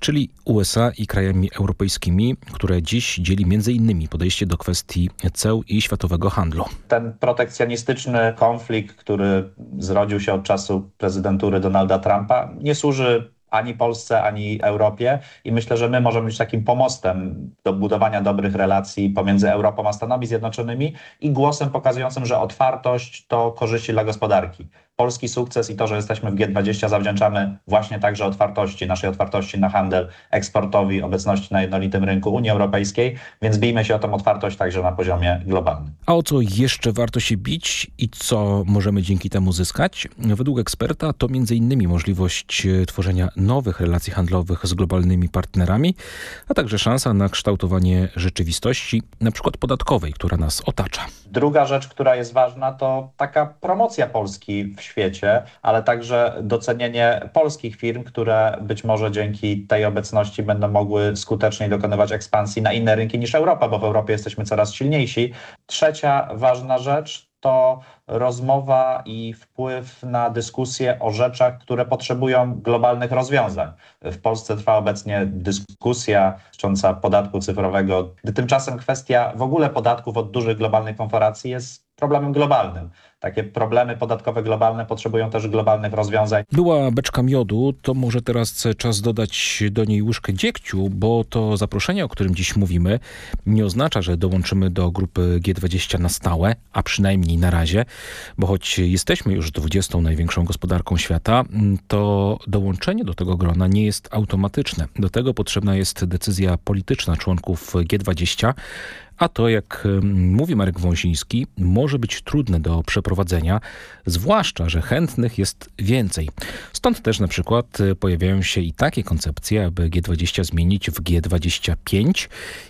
Speaker 35: czyli USA i krajami europejskimi, które dziś dzieli między innymi podejście do kwestii ceł i światowego handlu.
Speaker 36: Ten protekcjonistyczny konflikt, który zrodził się od czasu prezydentury Donalda Trumpa, nie służy ani Polsce, ani Europie i myślę, że my możemy być takim pomostem do budowania dobrych relacji pomiędzy Europą a Stanami Zjednoczonymi i głosem pokazującym, że otwartość to korzyści dla gospodarki. Polski sukces i to, że jesteśmy w G20 zawdzięczamy właśnie także otwartości, naszej otwartości na handel, eksportowi, obecności na jednolitym rynku Unii Europejskiej, więc bijmy się o tą otwartość także na poziomie globalnym.
Speaker 35: A o co jeszcze warto się bić i co możemy dzięki temu zyskać? Według eksperta to m.in. możliwość tworzenia nowych relacji handlowych z globalnymi partnerami, a także szansa na kształtowanie rzeczywistości, na przykład podatkowej, która nas otacza.
Speaker 36: Druga rzecz, która jest ważna, to taka promocja Polski w świecie, ale także docenienie polskich firm, które być może dzięki tej obecności będą mogły skuteczniej dokonywać ekspansji na inne rynki niż Europa, bo w Europie jesteśmy coraz silniejsi. Trzecia ważna rzecz to rozmowa i wpływ na dyskusję o rzeczach, które potrzebują globalnych rozwiązań. W Polsce trwa obecnie dyskusja dotycząca podatku cyfrowego, gdy tymczasem kwestia w ogóle podatków od dużych globalnych korporacji jest problemem globalnym. Takie problemy podatkowe globalne potrzebują też globalnych rozwiązań.
Speaker 35: Była beczka miodu, to może teraz czas dodać do niej łyżkę dziegciu, bo to zaproszenie, o którym dziś mówimy, nie oznacza, że dołączymy do grupy G20 na stałe, a przynajmniej na razie, bo choć jesteśmy już 20 największą gospodarką świata, to dołączenie do tego grona nie jest automatyczne. Do tego potrzebna jest decyzja polityczna członków G20, a to, jak mówi Marek Wąsiński, może być trudne do przeprowadzenia, zwłaszcza, że chętnych jest więcej. Stąd też na przykład pojawiają się i takie koncepcje, aby G20 zmienić w G25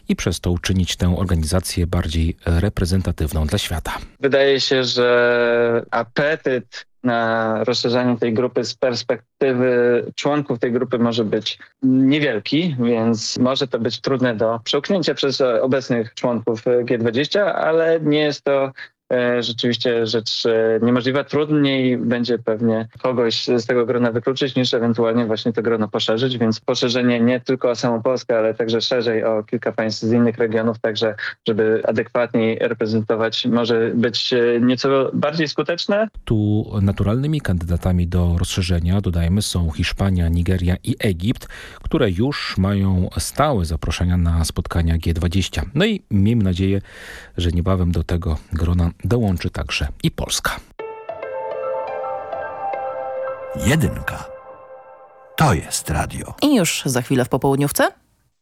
Speaker 35: i przez to uczynić tę organizację bardziej reprezentatywną dla świata.
Speaker 37: Wydaje się, że apetyt na rozszerzanie tej grupy z perspektywy członków tej grupy może być niewielki, więc może to być trudne do przełknięcia przez obecnych członków G20, ale nie jest to rzeczywiście rzecz e, niemożliwa. Trudniej będzie pewnie kogoś z tego grona wykluczyć, niż ewentualnie właśnie to grono poszerzyć, więc poszerzenie nie tylko o samą Polskę, ale także szerzej o kilka państw z innych regionów, także żeby adekwatniej reprezentować, może być e, nieco bardziej skuteczne.
Speaker 35: Tu naturalnymi kandydatami do rozszerzenia, dodajmy, są Hiszpania, Nigeria i Egipt, które już mają stałe zaproszenia na spotkania G20. No i miejmy nadzieję, że niebawem do tego grona dołączy także i Polska.
Speaker 9: Jedynka. To jest radio.
Speaker 19: I już za chwilę w popołudniówce.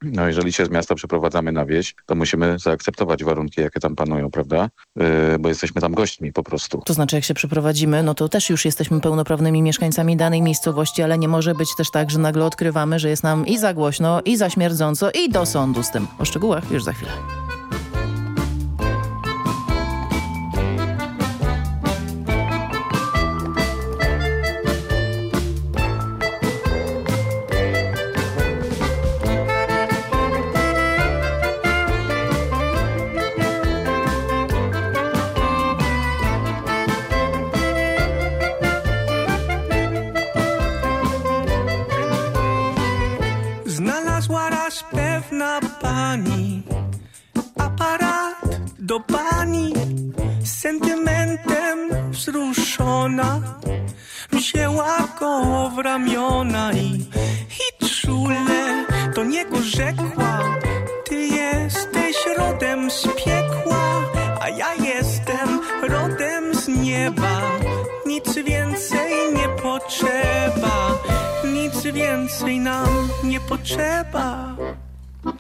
Speaker 31: No jeżeli się z miasta przeprowadzamy na wieś, to musimy zaakceptować warunki, jakie tam panują, prawda? Yy, bo jesteśmy tam gośćmi po prostu.
Speaker 19: To znaczy, jak się przeprowadzimy, no to też już jesteśmy pełnoprawnymi mieszkańcami danej miejscowości, ale nie może być też tak, że nagle odkrywamy, że jest nam i za głośno, i za śmierdząco, i do sądu z tym. O szczegółach już za chwilę.
Speaker 33: Pani aparat do pani sentymentem wzruszona. Wzięła go w ramiona i, i czule do niego rzekła: Ty jesteś rodem z piekła, a ja jestem rodem z nieba. Nic więcej nie potrzeba, nic więcej nam nie potrzeba. To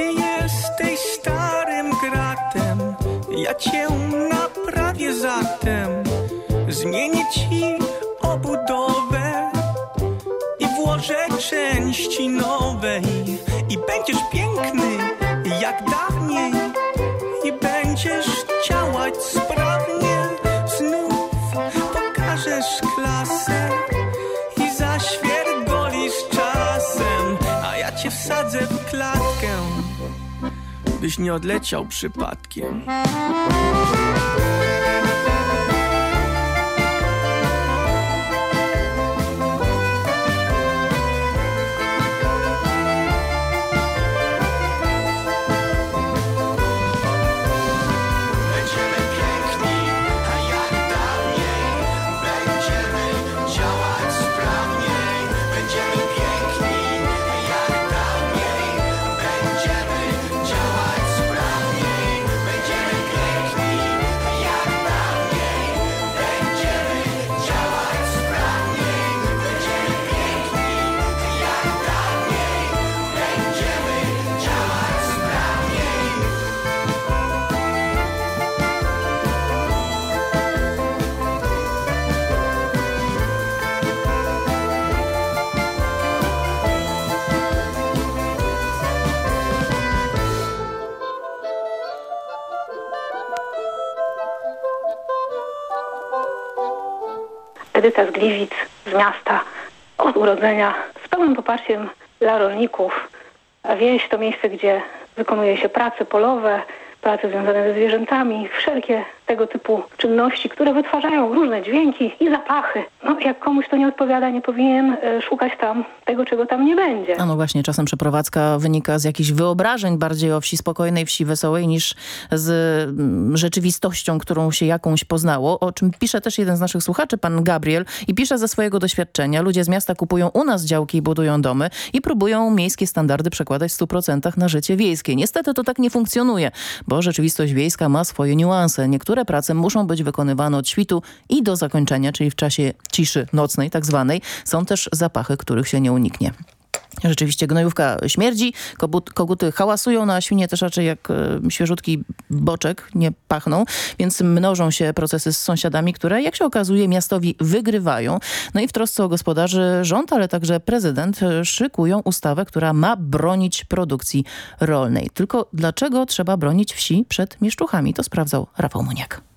Speaker 33: jesteś starym, gratem.
Speaker 38: Ja cię naprawię zatem Zmienię ci obudowę I włożę części nowej będziesz piękny jak dawniej I będziesz działać sprawnie. Znów pokażesz klasę I zaświergolisz czasem A ja cię wsadzę w klatkę Byś nie odleciał przypadkiem
Speaker 39: Edyta z Gliwic, z miasta, od urodzenia, z pełnym poparciem dla rolników. A wieś to miejsce, gdzie wykonuje się prace polowe, prace związane ze zwierzętami, wszelkie tego typu czynności, które wytwarzają różne dźwięki i zapachy. No, jak komuś to nie odpowiada, nie powinien e, szukać tam tego, czego tam nie będzie.
Speaker 19: A no właśnie, czasem przeprowadzka wynika z jakichś wyobrażeń bardziej o wsi spokojnej, wsi wesołej niż z mm, rzeczywistością, którą się jakąś poznało, o czym pisze też jeden z naszych słuchaczy, pan Gabriel, i pisze ze swojego doświadczenia. Ludzie z miasta kupują u nas działki i budują domy i próbują miejskie standardy przekładać w 100% na życie wiejskie. Niestety to tak nie funkcjonuje, bo rzeczywistość wiejska ma swoje niuanse. Niektóre prace muszą być wykonywane od świtu i do zakończenia, czyli w czasie ciszy nocnej tak zwanej. Są też zapachy, których się nie uniknie. Rzeczywiście gnojówka śmierdzi, kogut, koguty hałasują, no a świnie też raczej jak e, świeżutki boczek nie pachną, więc mnożą się procesy z sąsiadami, które jak się okazuje miastowi wygrywają. No i w trosce o gospodarzy rząd, ale także prezydent e, szykują ustawę, która ma bronić produkcji rolnej. Tylko dlaczego trzeba bronić wsi przed mieszczuchami? To sprawdzał Rafał Muniak.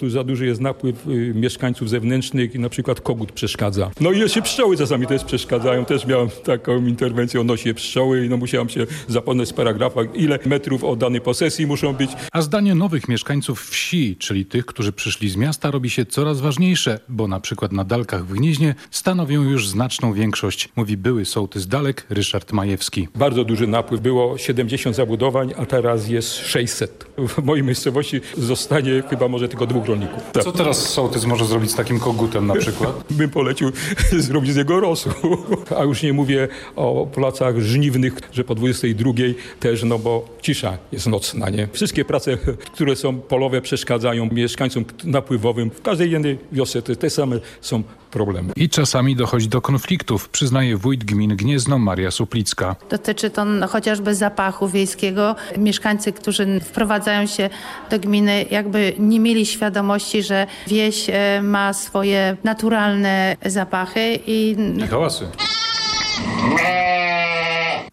Speaker 40: Tu za duży jest napływ y, mieszkańców zewnętrznych i na przykład kogut przeszkadza. No i jeszcze pszczoły czasami też przeszkadzają. Też miałem taką interwencję o nosie pszczoły i no musiałem się zapomnieć w paragrafach, ile metrów od danej posesji muszą być.
Speaker 41: A zdanie nowych mieszkańców wsi, czyli tych, którzy przyszli z miasta, robi się coraz ważniejsze, bo na przykład na Dalkach w Gnieźnie stanowią już znaczną większość, mówi były sołtys Dalek Ryszard Majewski.
Speaker 40: Bardzo duży napływ. Było 70 zabudowań, a teraz jest 600. W mojej miejscowości zostanie chyba może tylko dwóch rolników. Tak.
Speaker 41: Co teraz sołtys może zrobić z takim kogutem na przykład? [LAUGHS]
Speaker 40: Bym polecił [LAUGHS] zrobić z jego rosół. [LAUGHS] A już nie mówię o placach żniwnych, że po 22 też, no bo cisza jest nocna, nie? Wszystkie prace, które są polowe, przeszkadzają mieszkańcom napływowym. W każdej jednej wiosce te, te same są problemy.
Speaker 41: I czasami dochodzi do konfliktów, przyznaje wójt gmin Gniezno Maria Suplicka.
Speaker 42: Dotyczy to chociażby zapachu wiejskiego. Mieszkańcy, którzy wprowadzają się do gminy, jakby nie mieli świadomości, że wieś e, ma swoje naturalne zapachy i
Speaker 41: I hałasy.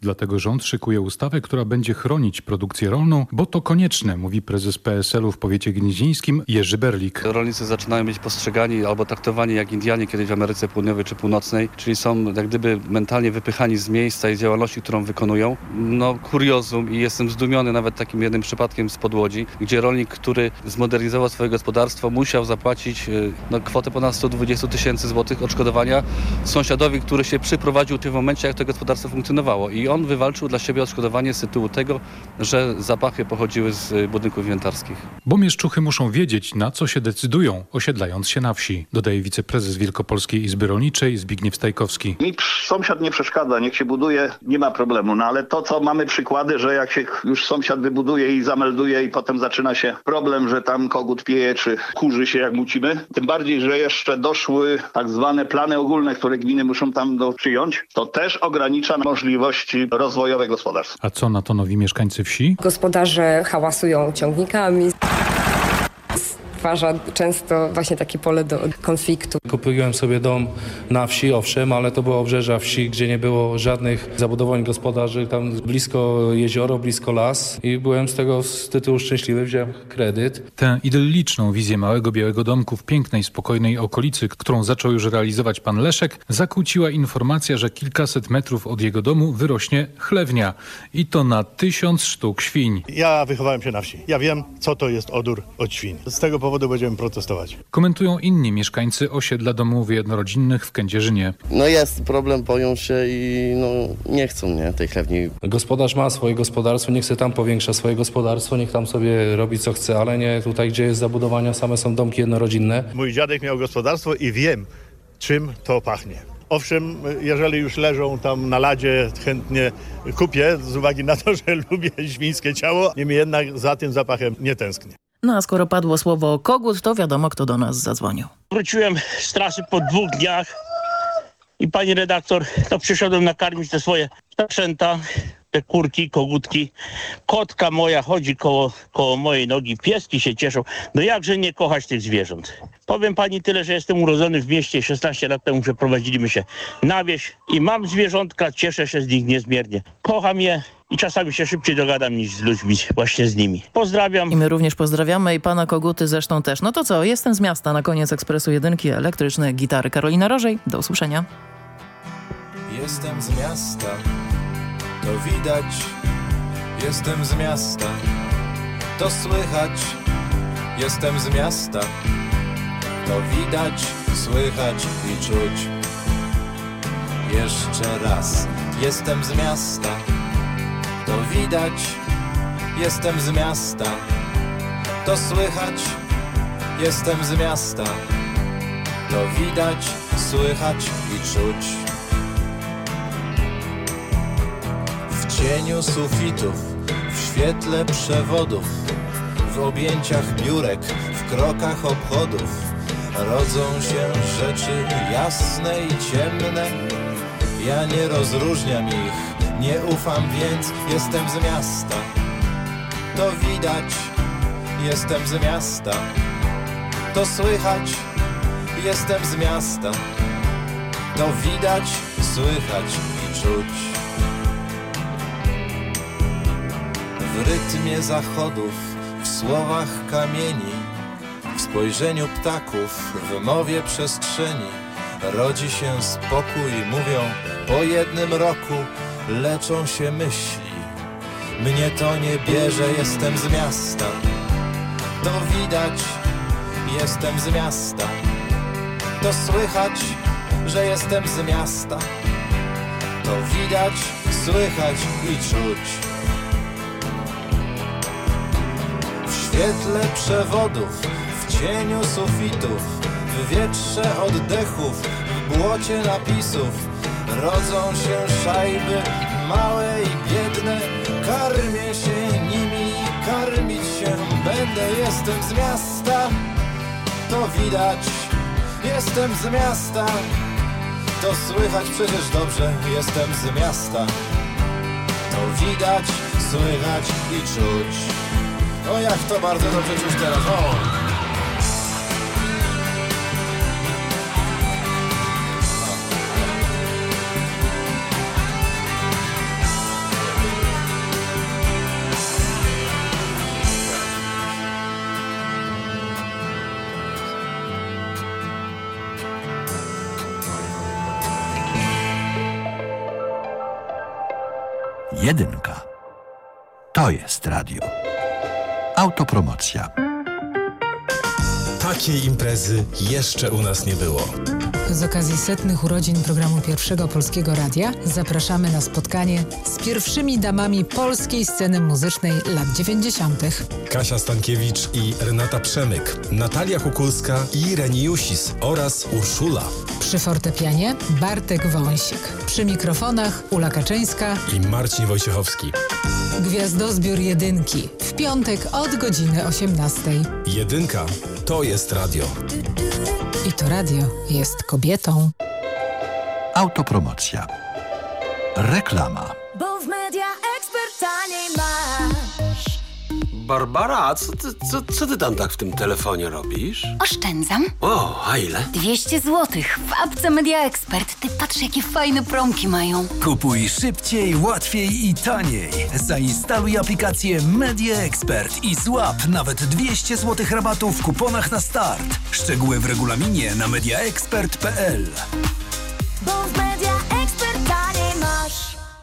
Speaker 41: Dlatego rząd szykuje ustawę, która będzie chronić produkcję rolną, bo to konieczne, mówi prezes PSL-u w powiecie gnieźnieńskim Jerzy Berlik.
Speaker 22: Rolnicy zaczynają być postrzegani albo traktowani jak Indianie kiedyś w Ameryce Południowej czy Północnej, czyli są jak gdyby mentalnie wypychani z miejsca i działalności, którą wykonują. No kuriozum i jestem zdumiony nawet takim jednym przypadkiem z Podłodzi, gdzie rolnik, który zmodernizował swoje gospodarstwo, musiał zapłacić y, no, kwotę ponad 120 tysięcy złotych odszkodowania sąsiadowi, który się przyprowadził w tym momencie, jak to gospodarstwo funkcjonowało. I on wywalczył dla siebie odszkodowanie z tytułu tego, że zapachy pochodziły z y, budynków inwentarskich.
Speaker 41: Bo mieszczuchy muszą wiedzieć, na co się decydują, osiedlając się na wsi, dodaje wiceprezes Wielkopolskiej Izby Rolniczej Zbigniew Stajkowski.
Speaker 43: Mi sąsiad nie przeszkadza, niech się buduje, nie ma problemu. No ale to, co mamy przykłady, że jak się już sąsiad wybuduje i zamelduje i potem zaczyna się problem, że tam kogut pieje czy kurzy się jak mucimy, tym bardziej, że jeszcze doszły tak zwane plany ogólne, które gminy muszą tam do, przyjąć, to też ogranicza możliwości działalności rozwojowej gospodarstw.
Speaker 44: A co na to nowi mieszkańcy wsi?
Speaker 20: Gospodarze hałasują ciągnikami. Stwarza często właśnie takie pole do konfliktu.
Speaker 45: Kupiłem sobie dom na wsi, owszem, ale to było obrzeża wsi, gdzie nie było żadnych zabudowań gospodarzy. Tam blisko jezioro, blisko las i byłem z tego z tytułu szczęśliwy, wziąłem kredyt.
Speaker 44: Tę idylliczną wizję małego białego domku w pięknej, spokojnej okolicy, którą zaczął już realizować pan Leszek, zakłóciła informacja, że kilkaset metrów od jego domu wyrośnie chlewnia. I to na tysiąc sztuk świń.
Speaker 46: Ja wychowałem się na wsi. Ja wiem, co to jest odór od świń. Z tego powodu będziemy protestować.
Speaker 44: Komentują inni mieszkańcy osiedla domów jednorodzinnych w Kędzierzynie.
Speaker 47: No jest problem, boją się i no nie chcą nie, tej chlewni.
Speaker 45: Gospodarz ma swoje gospodarstwo, niech sobie tam powiększa swoje gospodarstwo, niech tam sobie robi co chce, ale nie tutaj, gdzie jest zabudowania, same są domki jednorodzinne.
Speaker 46: Mój dziadek miał gospodarstwo i wiem, czym to pachnie. Owszem, jeżeli już leżą tam na ladzie, chętnie kupię, z uwagi na to, [LAUGHS] że lubię świńskie ciało. Niemniej jednak za tym zapachem nie tęsknię.
Speaker 19: No a skoro padło słowo kogut, to wiadomo, kto do nas zadzwonił.
Speaker 48: Wróciłem z trasy po dwóch dniach i pani redaktor, to przyszedłem nakarmić te swoje ptaszęta, te kurki, kogutki. Kotka moja chodzi koło, koło mojej nogi, pieski się cieszą. No jakże nie kochać tych zwierząt? Powiem pani tyle, że jestem urodzony w mieście, 16 lat temu przeprowadziliśmy się na wieś i mam zwierzątka, cieszę się z nich niezmiernie. Kocham je i czasami się szybciej dogadam niż z ludźmi, właśnie z nimi. Pozdrawiam.
Speaker 19: I my również pozdrawiamy i pana koguty zresztą też. No to co, jestem z miasta na koniec Ekspresu Jedynki, elektryczne gitary. Karolina Rożej, do usłyszenia.
Speaker 49: Jestem z miasta, to widać. Jestem z miasta, to słychać. Jestem z miasta, to widać, słychać i czuć. Jeszcze raz, jestem z miasta, to widać. Jestem z miasta, to słychać. Jestem z miasta, to widać, słychać i czuć. Cieniu sufitów, w świetle przewodów, w objęciach biurek, w krokach obchodów rodzą się rzeczy jasne i ciemne. Ja nie rozróżniam ich, nie ufam, więc jestem z miasta. To widać, jestem z miasta. To słychać, jestem z miasta. To widać, słychać i czuć. W rytmie zachodów, w słowach kamieni, w spojrzeniu ptaków, w mowie przestrzeni rodzi się spokój, mówią po jednym roku leczą się myśli. Mnie to nie bierze, jestem z miasta. To widać, jestem z miasta. To słychać, że jestem z miasta. To widać, słychać i czuć. Świetle przewodów, w cieniu sufitów, w wietrze oddechów, w błocie napisów rodzą się szajby małe i biedne. Karmię się nimi, karmić się będę. Jestem z miasta, to widać. Jestem z miasta, to słychać przecież dobrze. Jestem z miasta, to widać, słychać i czuć. O jak to bardzo dobrze czuć teraz. O!
Speaker 9: Jedynka. To jest radio. Autopromocja.
Speaker 50: Takiej imprezy jeszcze u nas nie było.
Speaker 51: Z okazji setnych urodzin programu Pierwszego Polskiego Radia zapraszamy na spotkanie z pierwszymi damami polskiej sceny muzycznej lat 90.
Speaker 50: Kasia Stankiewicz i Renata Przemyk, Natalia Kukulska i Reni Jusis oraz Urszula.
Speaker 51: Przy fortepianie Bartek Wąsik. Przy mikrofonach Ula Kaczyńska
Speaker 50: i Marcin Wojciechowski.
Speaker 51: Gwiazdozbiór Jedynki. W piątek od godziny 18.
Speaker 50: Jedynka to jest radio.
Speaker 51: I to radio jest kobietą.
Speaker 9: Autopromocja. Reklama.
Speaker 52: Barbara, co ty, co, co ty tam tak w tym telefonie robisz?
Speaker 53: Oszczędzam.
Speaker 52: O, a ile?
Speaker 53: 200 zł w apce Media Expert. Ty patrz, jakie fajne promki mają.
Speaker 9: Kupuj szybciej, łatwiej i taniej. Zainstaluj aplikację Media Expert i złap nawet 200 zł rabatu w kuponach na start. Szczegóły w regulaminie na mediaexpert.pl.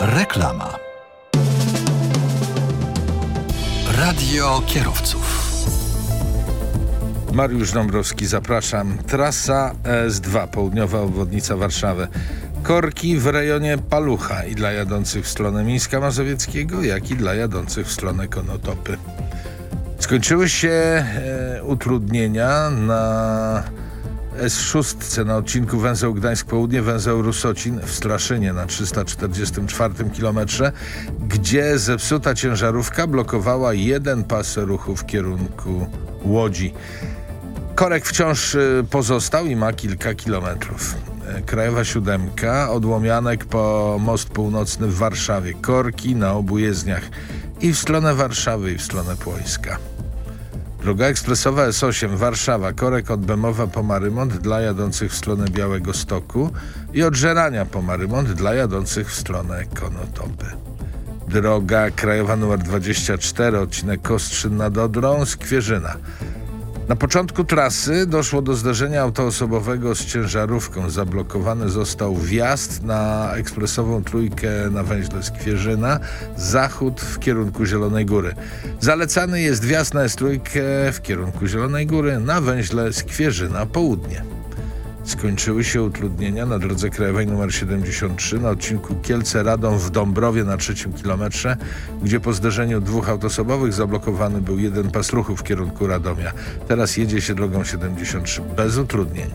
Speaker 9: Reklama. Radio kierowców.
Speaker 54: Mariusz Dąbrowski, zapraszam. Trasa S2, południowa obwodnica Warszawy. Korki w rejonie Palucha i dla jadących w stronę Mińska Mazowieckiego, jak i dla jadących w stronę Konotopy. Skończyły się e, utrudnienia na S6 na odcinku węzeł Gdańsk Południe, węzeł Rusocin w Straszynie na 344 km, gdzie zepsuta ciężarówka blokowała jeden pas ruchu w kierunku Łodzi. Korek wciąż y, pozostał i ma kilka kilometrów. E, Krajowa siódemka od Łomianek po Most Północny w Warszawie. Korki na obu jezdniach i w stronę Warszawy i w stronę Płońska. Droga ekspresowa S8 Warszawa, korek od Bemowa po Marymont dla jadących w stronę Białego Stoku i od Żerania po Marymont dla jadących w stronę Konotopy. Droga krajowa nr 24, odcinek Kostrzyn nad Odrą, Skwierzyna. Na początku trasy doszło do zdarzenia autoosobowego z ciężarówką. Zablokowany został wjazd na ekspresową trójkę na węźle Skwierzyna, zachód w kierunku Zielonej Góry. Zalecany jest wjazd na S3 w kierunku Zielonej Góry na węźle Skwierzyna południe. Skończyły się utrudnienia na drodze krajowej nr 73 na odcinku Kielce-Radom w Dąbrowie na trzecim kilometrze, gdzie po zderzeniu dwóch autosobowych zablokowany był jeden pas ruchu w kierunku Radomia. Teraz jedzie się drogą 73 bez utrudnień.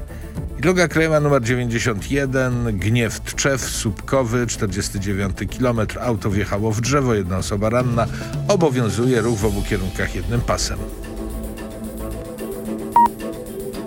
Speaker 54: Droga krajowa nr 91, Gniew Tczew, Słupkowy, 49 km. Auto wjechało w drzewo, jedna osoba ranna. Obowiązuje ruch w obu kierunkach jednym pasem.